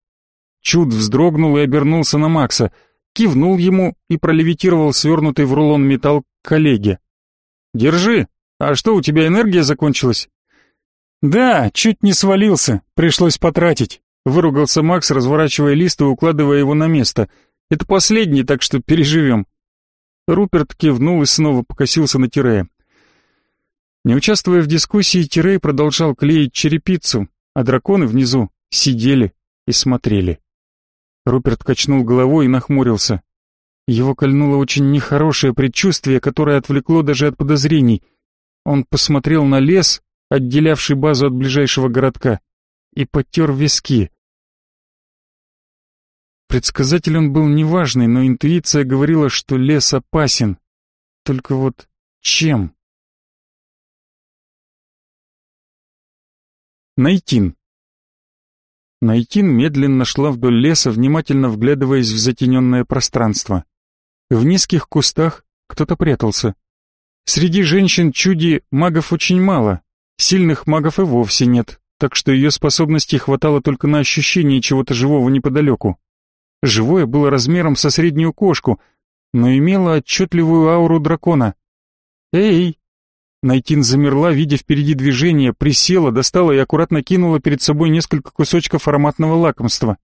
Чуд вздрогнул и обернулся на Макса, кивнул ему и пролевитировал свернутый в рулон металл к коллеге. «Держи! А что, у тебя энергия закончилась?» «Да, чуть не свалился, пришлось потратить», — выругался Макс, разворачивая лист и укладывая его на место. «Это последний, так что переживем». Руперт кивнул и снова покосился на Тирея. Не участвуя в дискуссии, Тирей продолжал клеить черепицу, а драконы внизу сидели и смотрели. Руперт качнул головой и нахмурился. Его кольнуло очень нехорошее предчувствие, которое отвлекло даже от подозрений. Он посмотрел на лес, отделявший базу от ближайшего городка, и потер виски. Предсказатель он был неважный, но интуиция говорила, что лес опасен. Только вот чем? Найтин. Найтин медленно шла вдоль леса, внимательно вглядываясь в затененное пространство. В низких кустах кто-то прятался. Среди женщин-чуди магов очень мало, сильных магов и вовсе нет, так что ее способностей хватало только на ощущение чего-то живого неподалеку. Живое было размером со среднюю кошку, но имело отчетливую ауру дракона. «Эй!» Найтин замерла, видя впереди движение, присела, достала и аккуратно кинула перед собой несколько кусочков ароматного лакомства.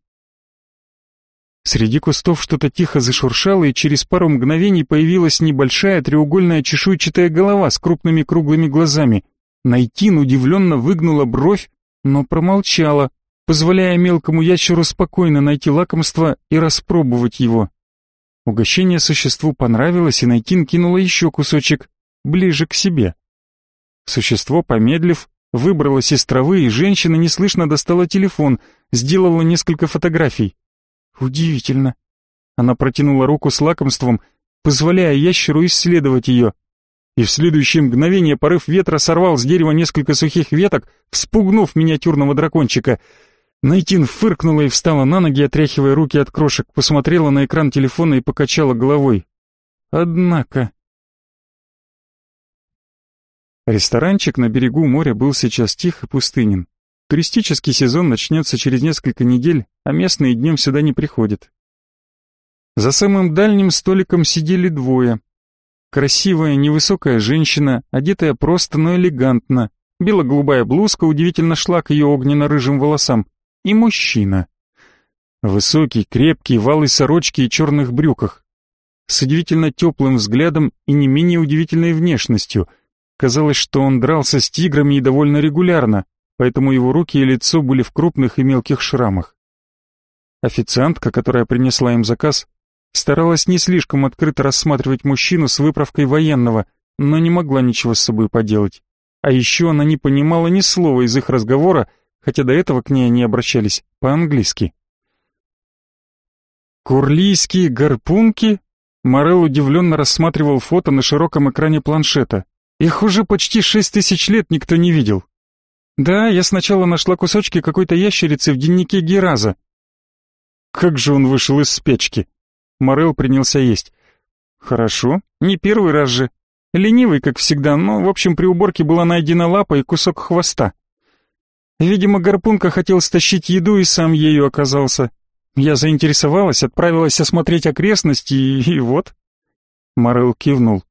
Среди кустов что-то тихо зашуршало, и через пару мгновений появилась небольшая треугольная чешуйчатая голова с крупными круглыми глазами. Найтин удивленно выгнула бровь, но промолчала, позволяя мелкому ящеру спокойно найти лакомство и распробовать его. Угощение существу понравилось, и Найтин кинула еще кусочек, ближе к себе. Существо, помедлив, выбралось из травы, и женщина неслышно достала телефон, сделала несколько фотографий. Удивительно. Она протянула руку с лакомством, позволяя ящеру исследовать ее. И в следующее мгновение порыв ветра сорвал с дерева несколько сухих веток, вспугнув миниатюрного дракончика — Найтин фыркнула и встала на ноги, отряхивая руки от крошек, посмотрела на экран телефона и покачала головой. Однако... Ресторанчик на берегу моря был сейчас тих и пустынен. Туристический сезон начнется через несколько недель, а местные днем сюда не приходят. За самым дальним столиком сидели двое. Красивая, невысокая женщина, одетая просто, но элегантно. Бело-голубая блузка удивительно шла к ее огненно-рыжим волосам и мужчина. Высокий, крепкий, в алой сорочке и черных брюках. С удивительно теплым взглядом и не менее удивительной внешностью. Казалось, что он дрался с тиграми и довольно регулярно, поэтому его руки и лицо были в крупных и мелких шрамах. Официантка, которая принесла им заказ, старалась не слишком открыто рассматривать мужчину с выправкой военного, но не могла ничего с собой поделать. А еще она не понимала ни слова из их разговора, хотя до этого к ней они обращались по-английски. Курлийские гарпунки? Морел удивленно рассматривал фото на широком экране планшета. Их уже почти шесть тысяч лет никто не видел. Да, я сначала нашла кусочки какой-то ящерицы в дневнике Гераза. Как же он вышел из спячки? Морел принялся есть. Хорошо, не первый раз же. Ленивый, как всегда, но, в общем, при уборке была найдена лапа и кусок хвоста. Видимо, Гарпунка хотел стащить еду и сам ею оказался. Я заинтересовалась, отправилась осмотреть окрестности, и, и вот. Морел кивнул.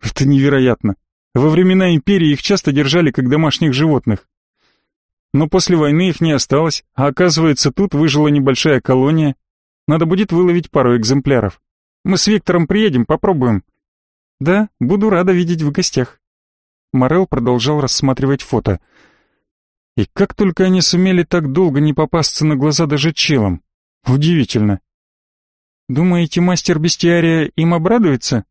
Это невероятно. Во времена Империи их часто держали как домашних животных. Но после войны их не осталось, а оказывается, тут выжила небольшая колония. Надо будет выловить пару экземпляров. Мы с Виктором приедем, попробуем. Да, буду рада видеть в гостях. Морел продолжал рассматривать фото. И как только они сумели так долго не попасться на глаза даже челом. Удивительно. Думаете, мастер бестиария им обрадуется?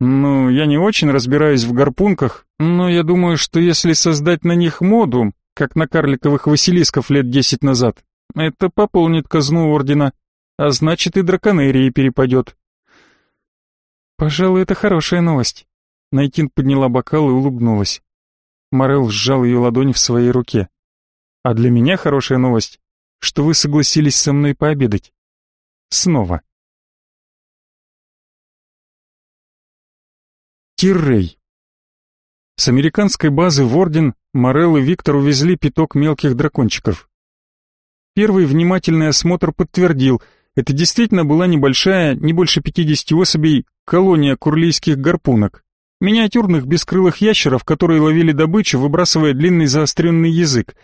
Ну, я не очень разбираюсь в гарпунках, но я думаю, что если создать на них моду, как на карликовых василисков лет десять назад, это пополнит казну ордена, а значит и драконерии перепадет. Пожалуй, это хорошая новость. Найтин подняла бокал и улыбнулась. Морел сжал ее ладонь в своей руке. А для меня хорошая новость, что вы согласились со мной пообедать. Снова. Тиррей. С американской базы в Орден Морел и Виктор увезли пяток мелких дракончиков. Первый внимательный осмотр подтвердил, это действительно была небольшая, не больше 50 особей, колония курлийских гарпунок. Миниатюрных бескрылых ящеров, которые ловили добычу, выбрасывая длинный заостренный язык.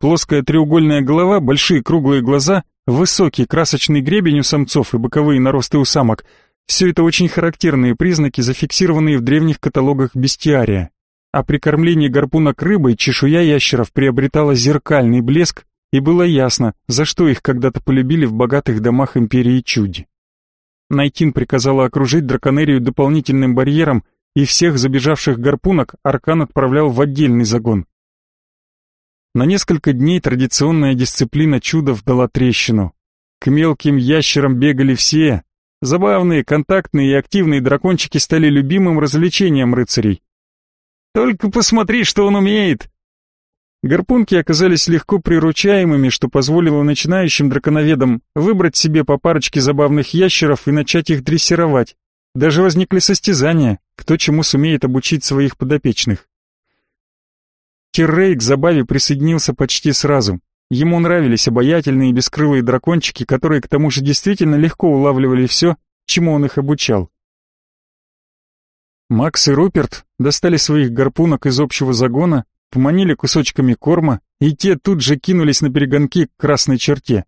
Плоская треугольная голова, большие круглые глаза, высокий красочный гребень у самцов и боковые наросты у самок — все это очень характерные признаки, зафиксированные в древних каталогах бестиария. А при кормлении гарпунок рыбой чешуя ящеров приобретала зеркальный блеск, и было ясно, за что их когда-то полюбили в богатых домах империи Чуди. Найтин приказала окружить драконерию дополнительным барьером, и всех забежавших гарпунок Аркан отправлял в отдельный загон. На несколько дней традиционная дисциплина чудов дала трещину. К мелким ящерам бегали все, Забавные, контактные и активные дракончики стали любимым развлечением рыцарей. «Только посмотри, что он умеет!» Гарпунки оказались легко приручаемыми, что позволило начинающим драконоведам выбрать себе по парочке забавных ящеров и начать их дрессировать. Даже возникли состязания, кто чему сумеет обучить своих подопечных. Киррей к забаве присоединился почти сразу. Ему нравились обаятельные бескрылые дракончики, которые к тому же действительно легко улавливали все, чему он их обучал. Макс и Руперт достали своих гарпунок из общего загона, поманили кусочками корма, и те тут же кинулись на перегонки к красной черте.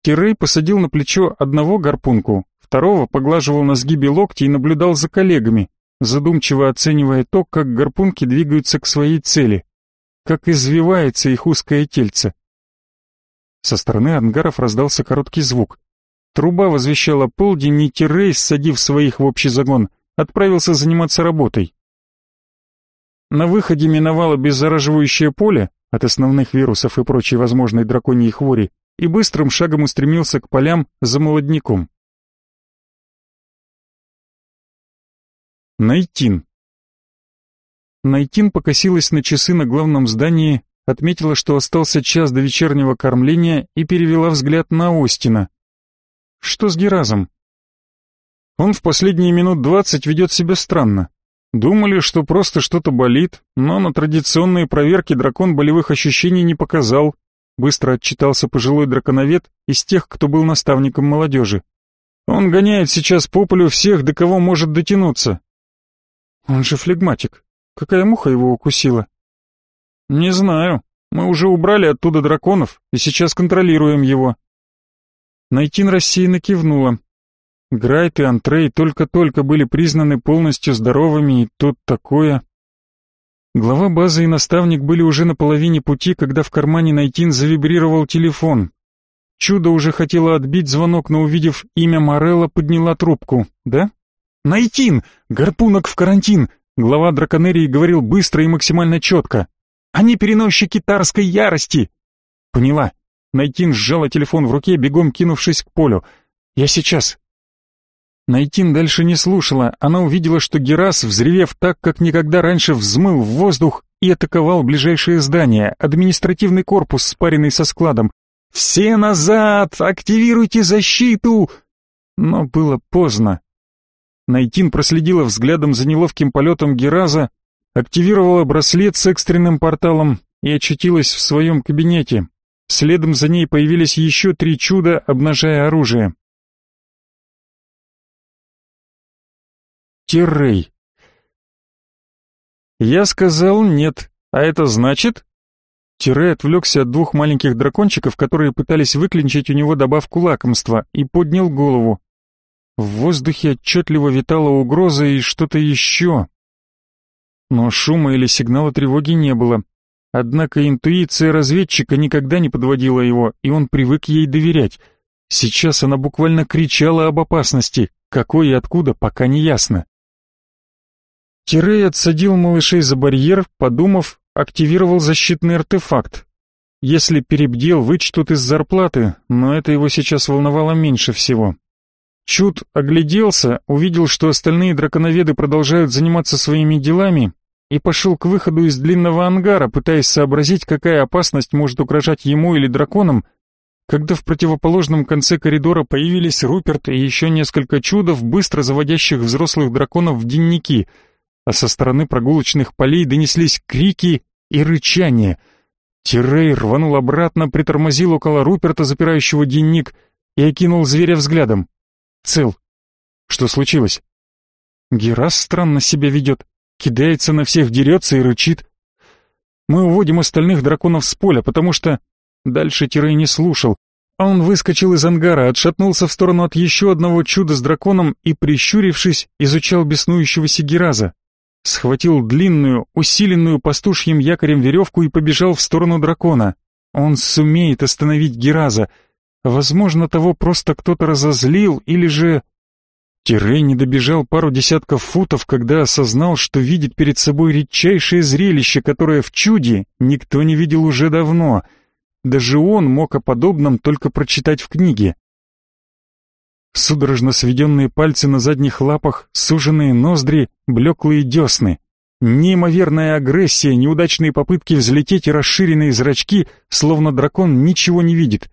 Тирей посадил на плечо одного гарпунку, второго поглаживал на сгибе локти и наблюдал за коллегами, задумчиво оценивая то, как гарпунки двигаются к своей цели как извивается их узкое тельце. Со стороны ангаров раздался короткий звук. Труба возвещала полдень, и Тирей, садив своих в общий загон, отправился заниматься работой. На выходе миновало беззараживающее поле от основных вирусов и прочей возможной драконьей хвори и быстрым шагом устремился к полям за молодняком. Найтин. Найтин покосилась на часы на главном здании, отметила, что остался час до вечернего кормления и перевела взгляд на Остина. Что с Геразом? Он в последние минут двадцать ведет себя странно. Думали, что просто что-то болит, но на традиционные проверки дракон болевых ощущений не показал. Быстро отчитался пожилой драконовед из тех, кто был наставником молодежи. Он гоняет сейчас по полю всех, до кого может дотянуться. Он же флегматик. Какая муха его укусила? Не знаю. Мы уже убрали оттуда драконов и сейчас контролируем его. Найтин рассеянно кивнула. Грайт и Антрей только-только были признаны полностью здоровыми, и тут такое... Глава базы и наставник были уже на половине пути, когда в кармане Найтин завибрировал телефон. Чудо уже хотела отбить звонок, но увидев имя Морелла, подняла трубку. «Да?» «Найтин! Гарпунок в карантин! Глава драконерии говорил быстро и максимально четко. «Они переносчики тарской ярости!» «Поняла». Найтин сжала телефон в руке, бегом кинувшись к полю. «Я сейчас». Найтин дальше не слушала. Она увидела, что Герас, взревев так, как никогда раньше, взмыл в воздух и атаковал ближайшее здание, административный корпус, спаренный со складом. «Все назад! Активируйте защиту!» Но было поздно. Найтин проследила взглядом за неловким полетом Гераза, активировала браслет с экстренным порталом и очутилась в своем кабинете. Следом за ней появились еще три чуда, обнажая оружие. Террей. Я сказал нет, а это значит... Тире отвлекся от двух маленьких дракончиков, которые пытались выклинчить у него добавку лакомства, и поднял голову. В воздухе отчетливо витала угроза и что-то еще. Но шума или сигнала тревоги не было. Однако интуиция разведчика никогда не подводила его, и он привык ей доверять. Сейчас она буквально кричала об опасности, какой и откуда, пока не ясно. Тирей отсадил малышей за барьер, подумав, активировал защитный артефакт. Если перебдел, вычтут из зарплаты, но это его сейчас волновало меньше всего. Чуд огляделся, увидел, что остальные драконоведы продолжают заниматься своими делами, и пошел к выходу из длинного ангара, пытаясь сообразить, какая опасность может угрожать ему или драконам, когда в противоположном конце коридора появились Руперт и еще несколько чудов, быстро заводящих взрослых драконов в денники, а со стороны прогулочных полей донеслись крики и рычание. Тирей рванул обратно, притормозил около Руперта, запирающего денник, и окинул зверя взглядом. Цел. Что случилось? Герас странно себя ведет, кидается на всех, дерется и рычит. Мы уводим остальных драконов с поля, потому что... Дальше Тирей не слушал. Он выскочил из ангара, отшатнулся в сторону от еще одного чуда с драконом и, прищурившись, изучал беснующегося Гераза. Схватил длинную, усиленную пастушьим якорем веревку и побежал в сторону дракона. Он сумеет остановить Гераза. Возможно, того просто кто-то разозлил или же Тирей не добежал пару десятков футов, когда осознал, что видит перед собой редчайшее зрелище, которое в чуде никто не видел уже давно. Даже он мог о подобном только прочитать в книге. Судорожно сведенные пальцы на задних лапах, суженные ноздри, блеклые десны. Неимоверная агрессия, неудачные попытки взлететь и расширенные зрачки, словно дракон ничего не видит.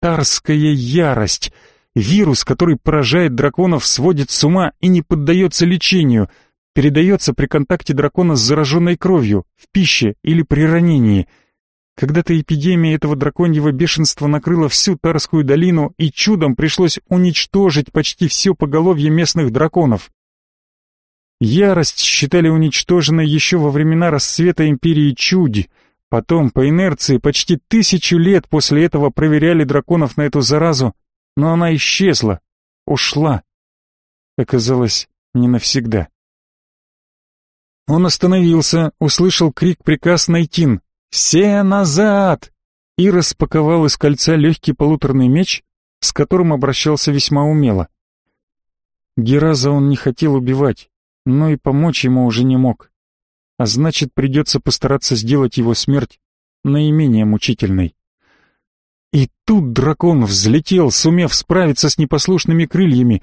Тарская ярость — Вирус, который поражает драконов, сводит с ума и не поддается лечению, передается при контакте дракона с зараженной кровью, в пище или при ранении. Когда-то эпидемия этого драконьего бешенства накрыла всю Тарскую долину, и чудом пришлось уничтожить почти все поголовье местных драконов. Ярость считали уничтоженной еще во времена расцвета империи Чуди. Потом, по инерции, почти тысячу лет после этого проверяли драконов на эту заразу, но она исчезла, ушла. Оказалось, не навсегда. Он остановился, услышал крик-приказ Найтин «Все назад!» и распаковал из кольца легкий полуторный меч, с которым обращался весьма умело. Гераза он не хотел убивать, но и помочь ему уже не мог. А значит, придется постараться сделать его смерть наименее мучительной. И тут дракон взлетел, сумев справиться с непослушными крыльями.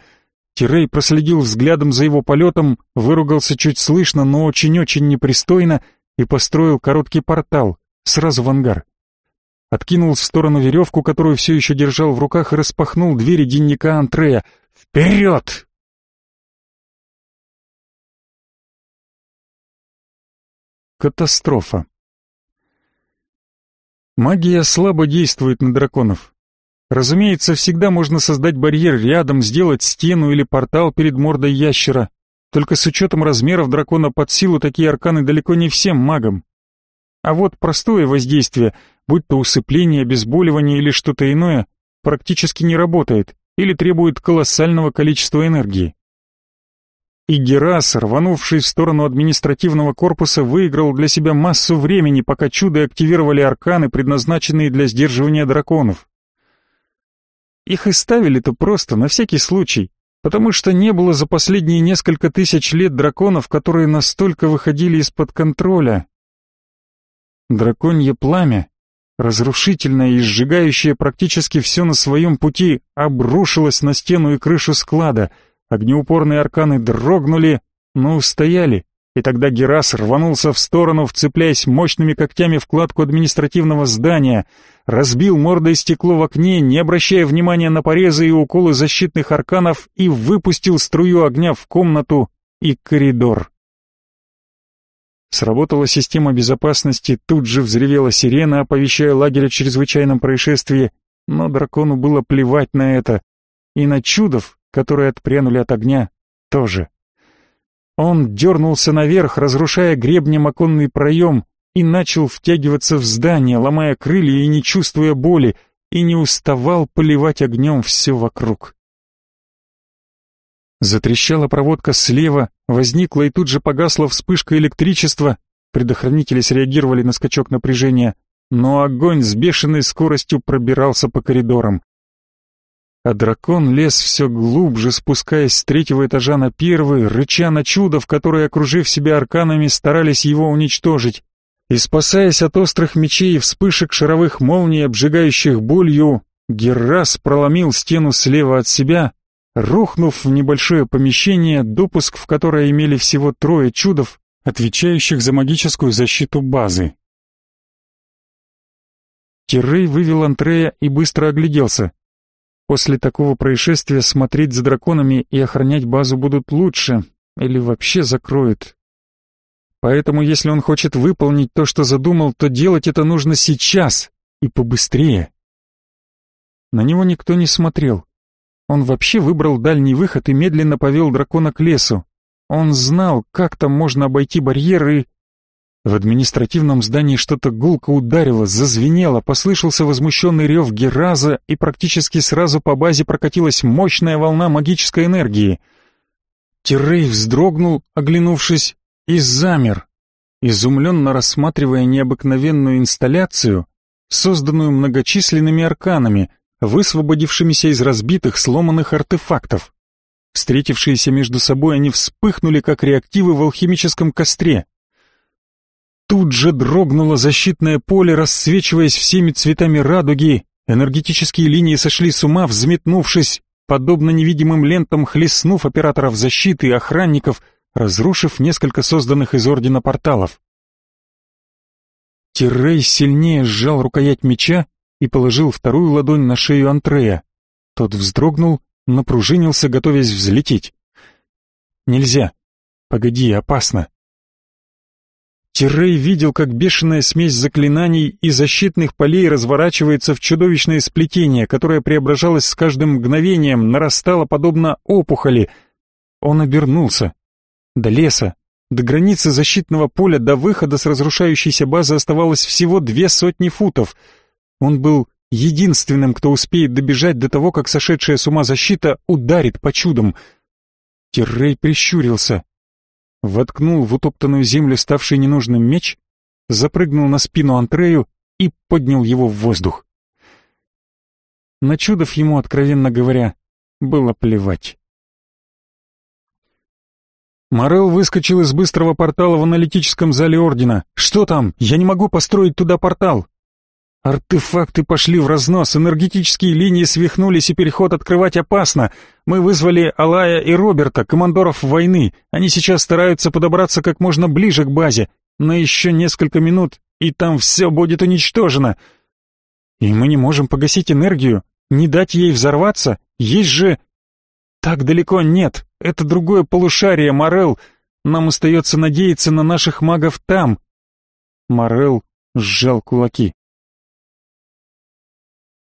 Тирей проследил взглядом за его полетом, выругался чуть слышно, но очень-очень непристойно и построил короткий портал, сразу в ангар. Откинул в сторону веревку, которую все еще держал в руках, и распахнул двери денника Антрея. «Вперед!» Катастрофа. Магия слабо действует на драконов. Разумеется, всегда можно создать барьер рядом, сделать стену или портал перед мордой ящера. Только с учетом размеров дракона под силу такие арканы далеко не всем магам. А вот простое воздействие, будь то усыпление, обезболивание или что-то иное, практически не работает или требует колоссального количества энергии. И Герас, рванувший в сторону административного корпуса, выиграл для себя массу времени, пока чудо активировали арканы, предназначенные для сдерживания драконов. Их и ставили-то просто, на всякий случай, потому что не было за последние несколько тысяч лет драконов, которые настолько выходили из-под контроля. Драконье пламя, разрушительное и сжигающее практически все на своем пути, обрушилось на стену и крышу склада — Огнеупорные арканы дрогнули, но устояли, и тогда Герас рванулся в сторону, вцепляясь мощными когтями в кладку административного здания, разбил мордой стекло в окне, не обращая внимания на порезы и уколы защитных арканов, и выпустил струю огня в комнату и коридор. Сработала система безопасности, тут же взревела сирена, оповещая лагерь о чрезвычайном происшествии, но дракону было плевать на это. И на чудов, которые отпрянули от огня, тоже. Он дернулся наверх, разрушая гребнем оконный проем, и начал втягиваться в здание, ломая крылья и не чувствуя боли, и не уставал поливать огнем все вокруг. Затрещала проводка слева, возникла и тут же погасла вспышка электричества, предохранители среагировали на скачок напряжения, но огонь с бешеной скоростью пробирался по коридорам а дракон лез все глубже, спускаясь с третьего этажа на первый, рыча на чудо, в которое, окружив себя арканами, старались его уничтожить. И спасаясь от острых мечей и вспышек шаровых молний, обжигающих болью, Геррас проломил стену слева от себя, рухнув в небольшое помещение, допуск в которое имели всего трое чудов, отвечающих за магическую защиту базы. Тиррей вывел Антрея и быстро огляделся. После такого происшествия смотреть за драконами и охранять базу будут лучше, или вообще закроют. Поэтому если он хочет выполнить то, что задумал, то делать это нужно сейчас и побыстрее. На него никто не смотрел. Он вообще выбрал дальний выход и медленно повел дракона к лесу. Он знал, как там можно обойти барьеры. В административном здании что-то гулко ударило, зазвенело, послышался возмущенный рев Гераза, и практически сразу по базе прокатилась мощная волна магической энергии. Тирей вздрогнул, оглянувшись, и замер, изумленно рассматривая необыкновенную инсталляцию, созданную многочисленными арканами, высвободившимися из разбитых, сломанных артефактов. Встретившиеся между собой, они вспыхнули, как реактивы в алхимическом костре. Тут же дрогнуло защитное поле, рассвечиваясь всеми цветами радуги, энергетические линии сошли с ума, взметнувшись, подобно невидимым лентам хлестнув операторов защиты и охранников, разрушив несколько созданных из Ордена порталов. Тиррей сильнее сжал рукоять меча и положил вторую ладонь на шею Антрея. Тот вздрогнул, напружинился, готовясь взлететь. «Нельзя. Погоди, опасно». Тиррей видел, как бешеная смесь заклинаний и защитных полей разворачивается в чудовищное сплетение, которое преображалось с каждым мгновением, нарастало подобно опухоли. Он обернулся. До леса, до границы защитного поля, до выхода с разрушающейся базы оставалось всего две сотни футов — он был единственным, кто успеет добежать до того, как сошедшая с ума защита ударит по чудам. Тиррей прищурился, воткнул в утоптанную землю ставший ненужным меч, запрыгнул на спину Антрею и поднял его в воздух. На чудов ему, откровенно говоря, было плевать. Морел выскочил из быстрого портала в аналитическом зале Ордена. «Что там? Я не могу построить туда портал!» Артефакты пошли в разнос, энергетические линии свихнулись, и переход открывать опасно. Мы вызвали Алая и Роберта, командоров войны. Они сейчас стараются подобраться как можно ближе к базе. Но еще несколько минут, и там все будет уничтожено. И мы не можем погасить энергию, не дать ей взорваться. Есть же... Так далеко нет. Это другое полушарие, Морел. Нам остается надеяться на наших магов там. Морел сжал кулаки.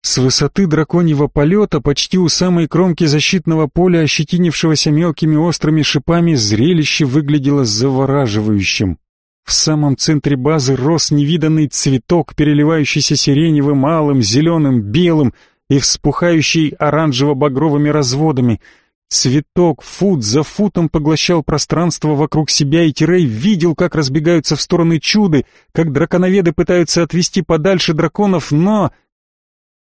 С высоты драконьего полета, почти у самой кромки защитного поля, ощетинившегося мелкими острыми шипами, зрелище выглядело завораживающим. В самом центре базы рос невиданный цветок, переливающийся сиреневым, алым, зеленым, белым и вспухающий оранжево-багровыми разводами. Цветок фут за футом поглощал пространство вокруг себя, и Тирей видел, как разбегаются в стороны чуды, как драконоведы пытаются отвести подальше драконов, но...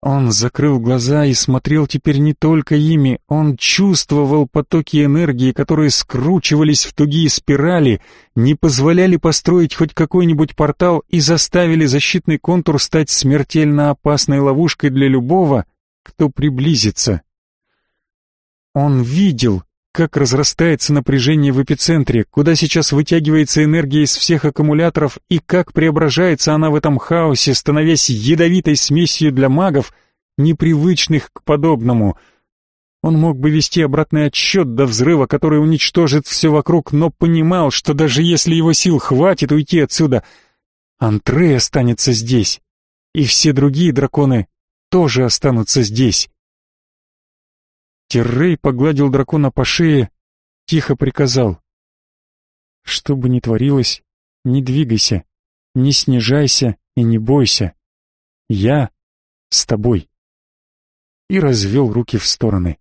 Он закрыл глаза и смотрел теперь не только ими, он чувствовал потоки энергии, которые скручивались в тугие спирали, не позволяли построить хоть какой-нибудь портал и заставили защитный контур стать смертельно опасной ловушкой для любого, кто приблизится. Он видел, как разрастается напряжение в эпицентре, куда сейчас вытягивается энергия из всех аккумуляторов и как преображается она в этом хаосе, становясь ядовитой смесью для магов, непривычных к подобному. Он мог бы вести обратный отсчет до взрыва, который уничтожит все вокруг, но понимал, что даже если его сил хватит уйти отсюда, Антрей останется здесь, и все другие драконы тоже останутся здесь. Террей погладил дракона по шее, тихо приказал. Что бы ни творилось, не двигайся, не снижайся и не бойся. Я с тобой. И развел руки в стороны.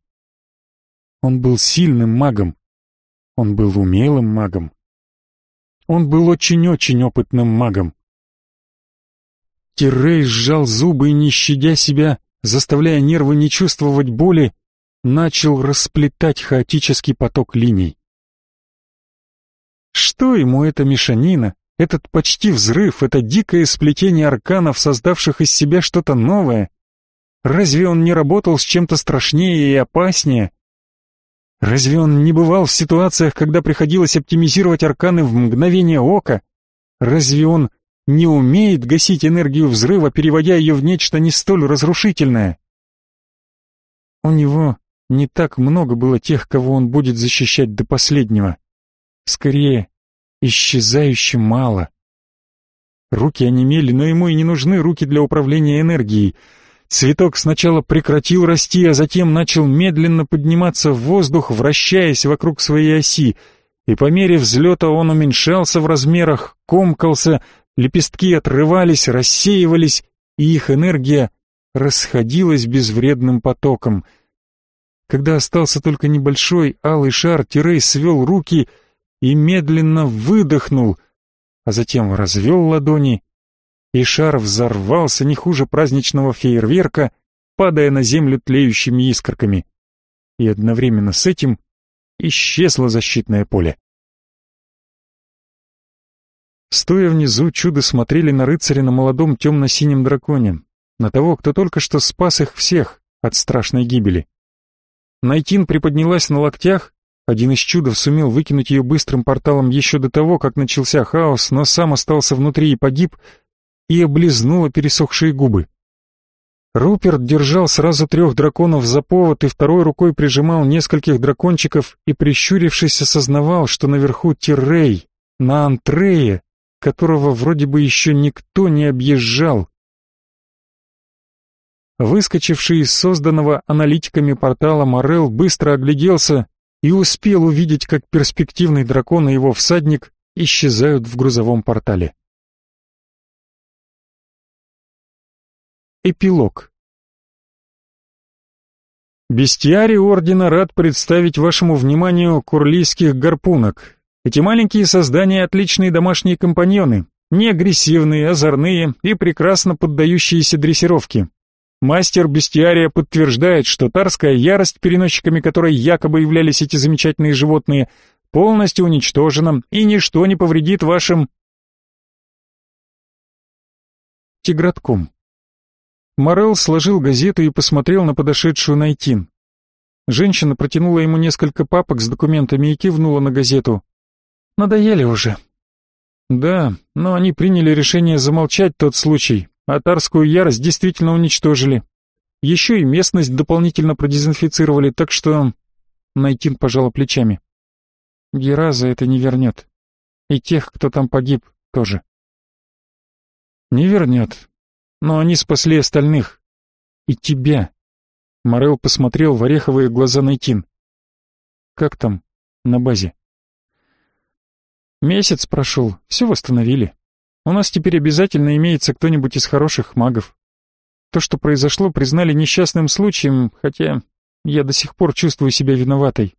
Он был сильным магом. Он был умелым магом. Он был очень-очень опытным магом. Тирей сжал зубы не щадя себя, заставляя нервы не чувствовать боли, начал расплетать хаотический поток линий. Что ему эта мешанина, этот почти взрыв, это дикое сплетение арканов, создавших из себя что-то новое? Разве он не работал с чем-то страшнее и опаснее? Разве он не бывал в ситуациях, когда приходилось оптимизировать арканы в мгновение ока? Разве он не умеет гасить энергию взрыва, переводя ее в нечто не столь разрушительное? У него не так много было тех, кого он будет защищать до последнего. Скорее, исчезающе мало. Руки онемели, но ему и не нужны руки для управления энергией. Цветок сначала прекратил расти, а затем начал медленно подниматься в воздух, вращаясь вокруг своей оси, и по мере взлета он уменьшался в размерах, комкался, лепестки отрывались, рассеивались, и их энергия расходилась безвредным потоком. Когда остался только небольшой алый шар, Тирей свел руки и медленно выдохнул, а затем развел ладони и шар взорвался не хуже праздничного фейерверка, падая на землю тлеющими искорками. И одновременно с этим исчезло защитное поле. Стоя внизу, чудо смотрели на рыцаря на молодом темно-синем драконе, на того, кто только что спас их всех от страшной гибели. Найтин приподнялась на локтях, один из чудов сумел выкинуть ее быстрым порталом еще до того, как начался хаос, но сам остался внутри и погиб, и облизнула пересохшие губы. Руперт держал сразу трех драконов за повод и второй рукой прижимал нескольких дракончиков и, прищурившись, осознавал, что наверху Тиррей, на Антрее, которого вроде бы еще никто не объезжал. Выскочивший из созданного аналитиками портала Морел быстро огляделся и успел увидеть, как перспективный дракон и его всадник исчезают в грузовом портале. Эпилог. Бестиарий Ордена рад представить вашему вниманию курлийских гарпунок. Эти маленькие создания — отличные домашние компаньоны, не агрессивные, озорные и прекрасно поддающиеся дрессировке. Мастер бестиария подтверждает, что тарская ярость, переносчиками которой якобы являлись эти замечательные животные, полностью уничтожена, и ничто не повредит вашим... Тигратком. Морел сложил газету и посмотрел на подошедшую Найтин. Женщина протянула ему несколько папок с документами и кивнула на газету. «Надоели уже». «Да, но они приняли решение замолчать тот случай, а Тарскую ярость действительно уничтожили. Еще и местность дополнительно продезинфицировали, так что...» Найтин пожала плечами. «Гераза это не вернет. И тех, кто там погиб, тоже». «Не вернет, но они спасли остальных. И тебя. Морел посмотрел в ореховые глаза Найтин. Как там на базе? Месяц прошел, все восстановили. У нас теперь обязательно имеется кто-нибудь из хороших магов. То, что произошло, признали несчастным случаем, хотя я до сих пор чувствую себя виноватой.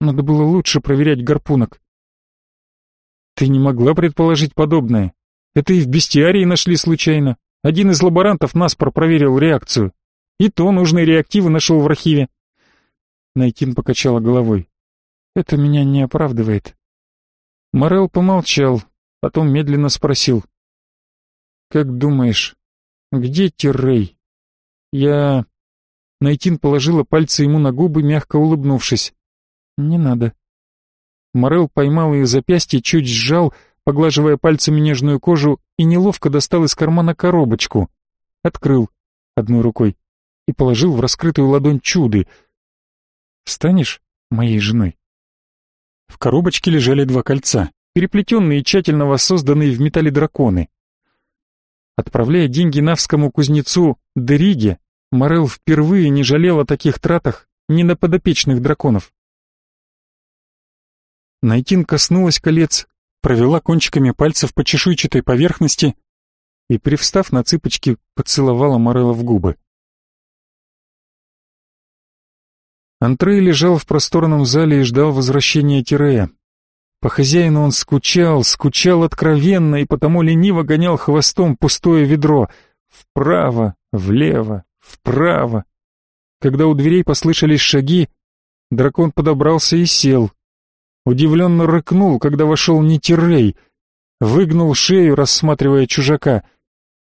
Надо было лучше проверять гарпунок. Ты не могла предположить подобное. Это и в бестиарии нашли случайно. Один из лаборантов наспор проверил реакцию. И то нужные реактивы нашел в архиве. Найкин покачала головой. Это меня не оправдывает. Морел помолчал, потом медленно спросил. Как думаешь, где Тиррей? Я... Найтин положила пальцы ему на губы, мягко улыбнувшись. Не надо. Морел поймал ее запястье, чуть сжал, поглаживая пальцами нежную кожу, и неловко достал из кармана коробочку. Открыл одной рукой и положил в раскрытую ладонь чуды. «Станешь моей женой?» В коробочке лежали два кольца, переплетенные и тщательно воссозданные в металле драконы. Отправляя деньги навскому кузнецу Дериге, Морел впервые не жалел о таких тратах ни на подопечных драконов. Найтин коснулась колец провела кончиками пальцев по чешуйчатой поверхности и, привстав на цыпочки, поцеловала Морелла в губы. Антрей лежал в просторном зале и ждал возвращения Тирея. По хозяину он скучал, скучал откровенно и потому лениво гонял хвостом пустое ведро. Вправо, влево, вправо. Когда у дверей послышались шаги, дракон подобрался и сел, Удивленно рыкнул, когда вошел Нитеррей, выгнул шею, рассматривая чужака,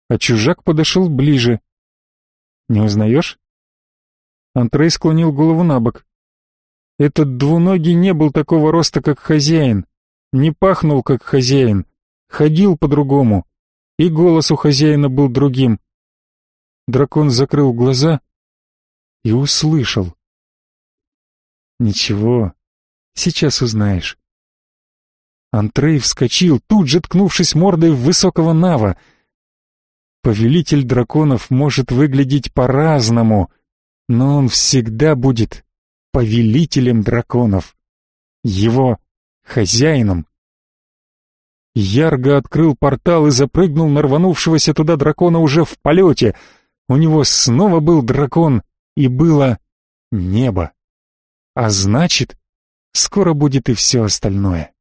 а чужак подошел ближе. «Не узнаешь?» Антрей склонил голову на бок. Этот двуногий не был такого роста, как хозяин, не пахнул, как хозяин, ходил по-другому, и голос у хозяина был другим. Дракон закрыл глаза и услышал. «Ничего, сейчас узнаешь». Антрей вскочил, тут же ткнувшись мордой в высокого Нава. Повелитель драконов может выглядеть по-разному, но он всегда будет повелителем драконов, его хозяином. Ярго открыл портал и запрыгнул на рванувшегося туда дракона уже в полете. У него снова был дракон, и было небо. А значит, скоро будет и все остальное.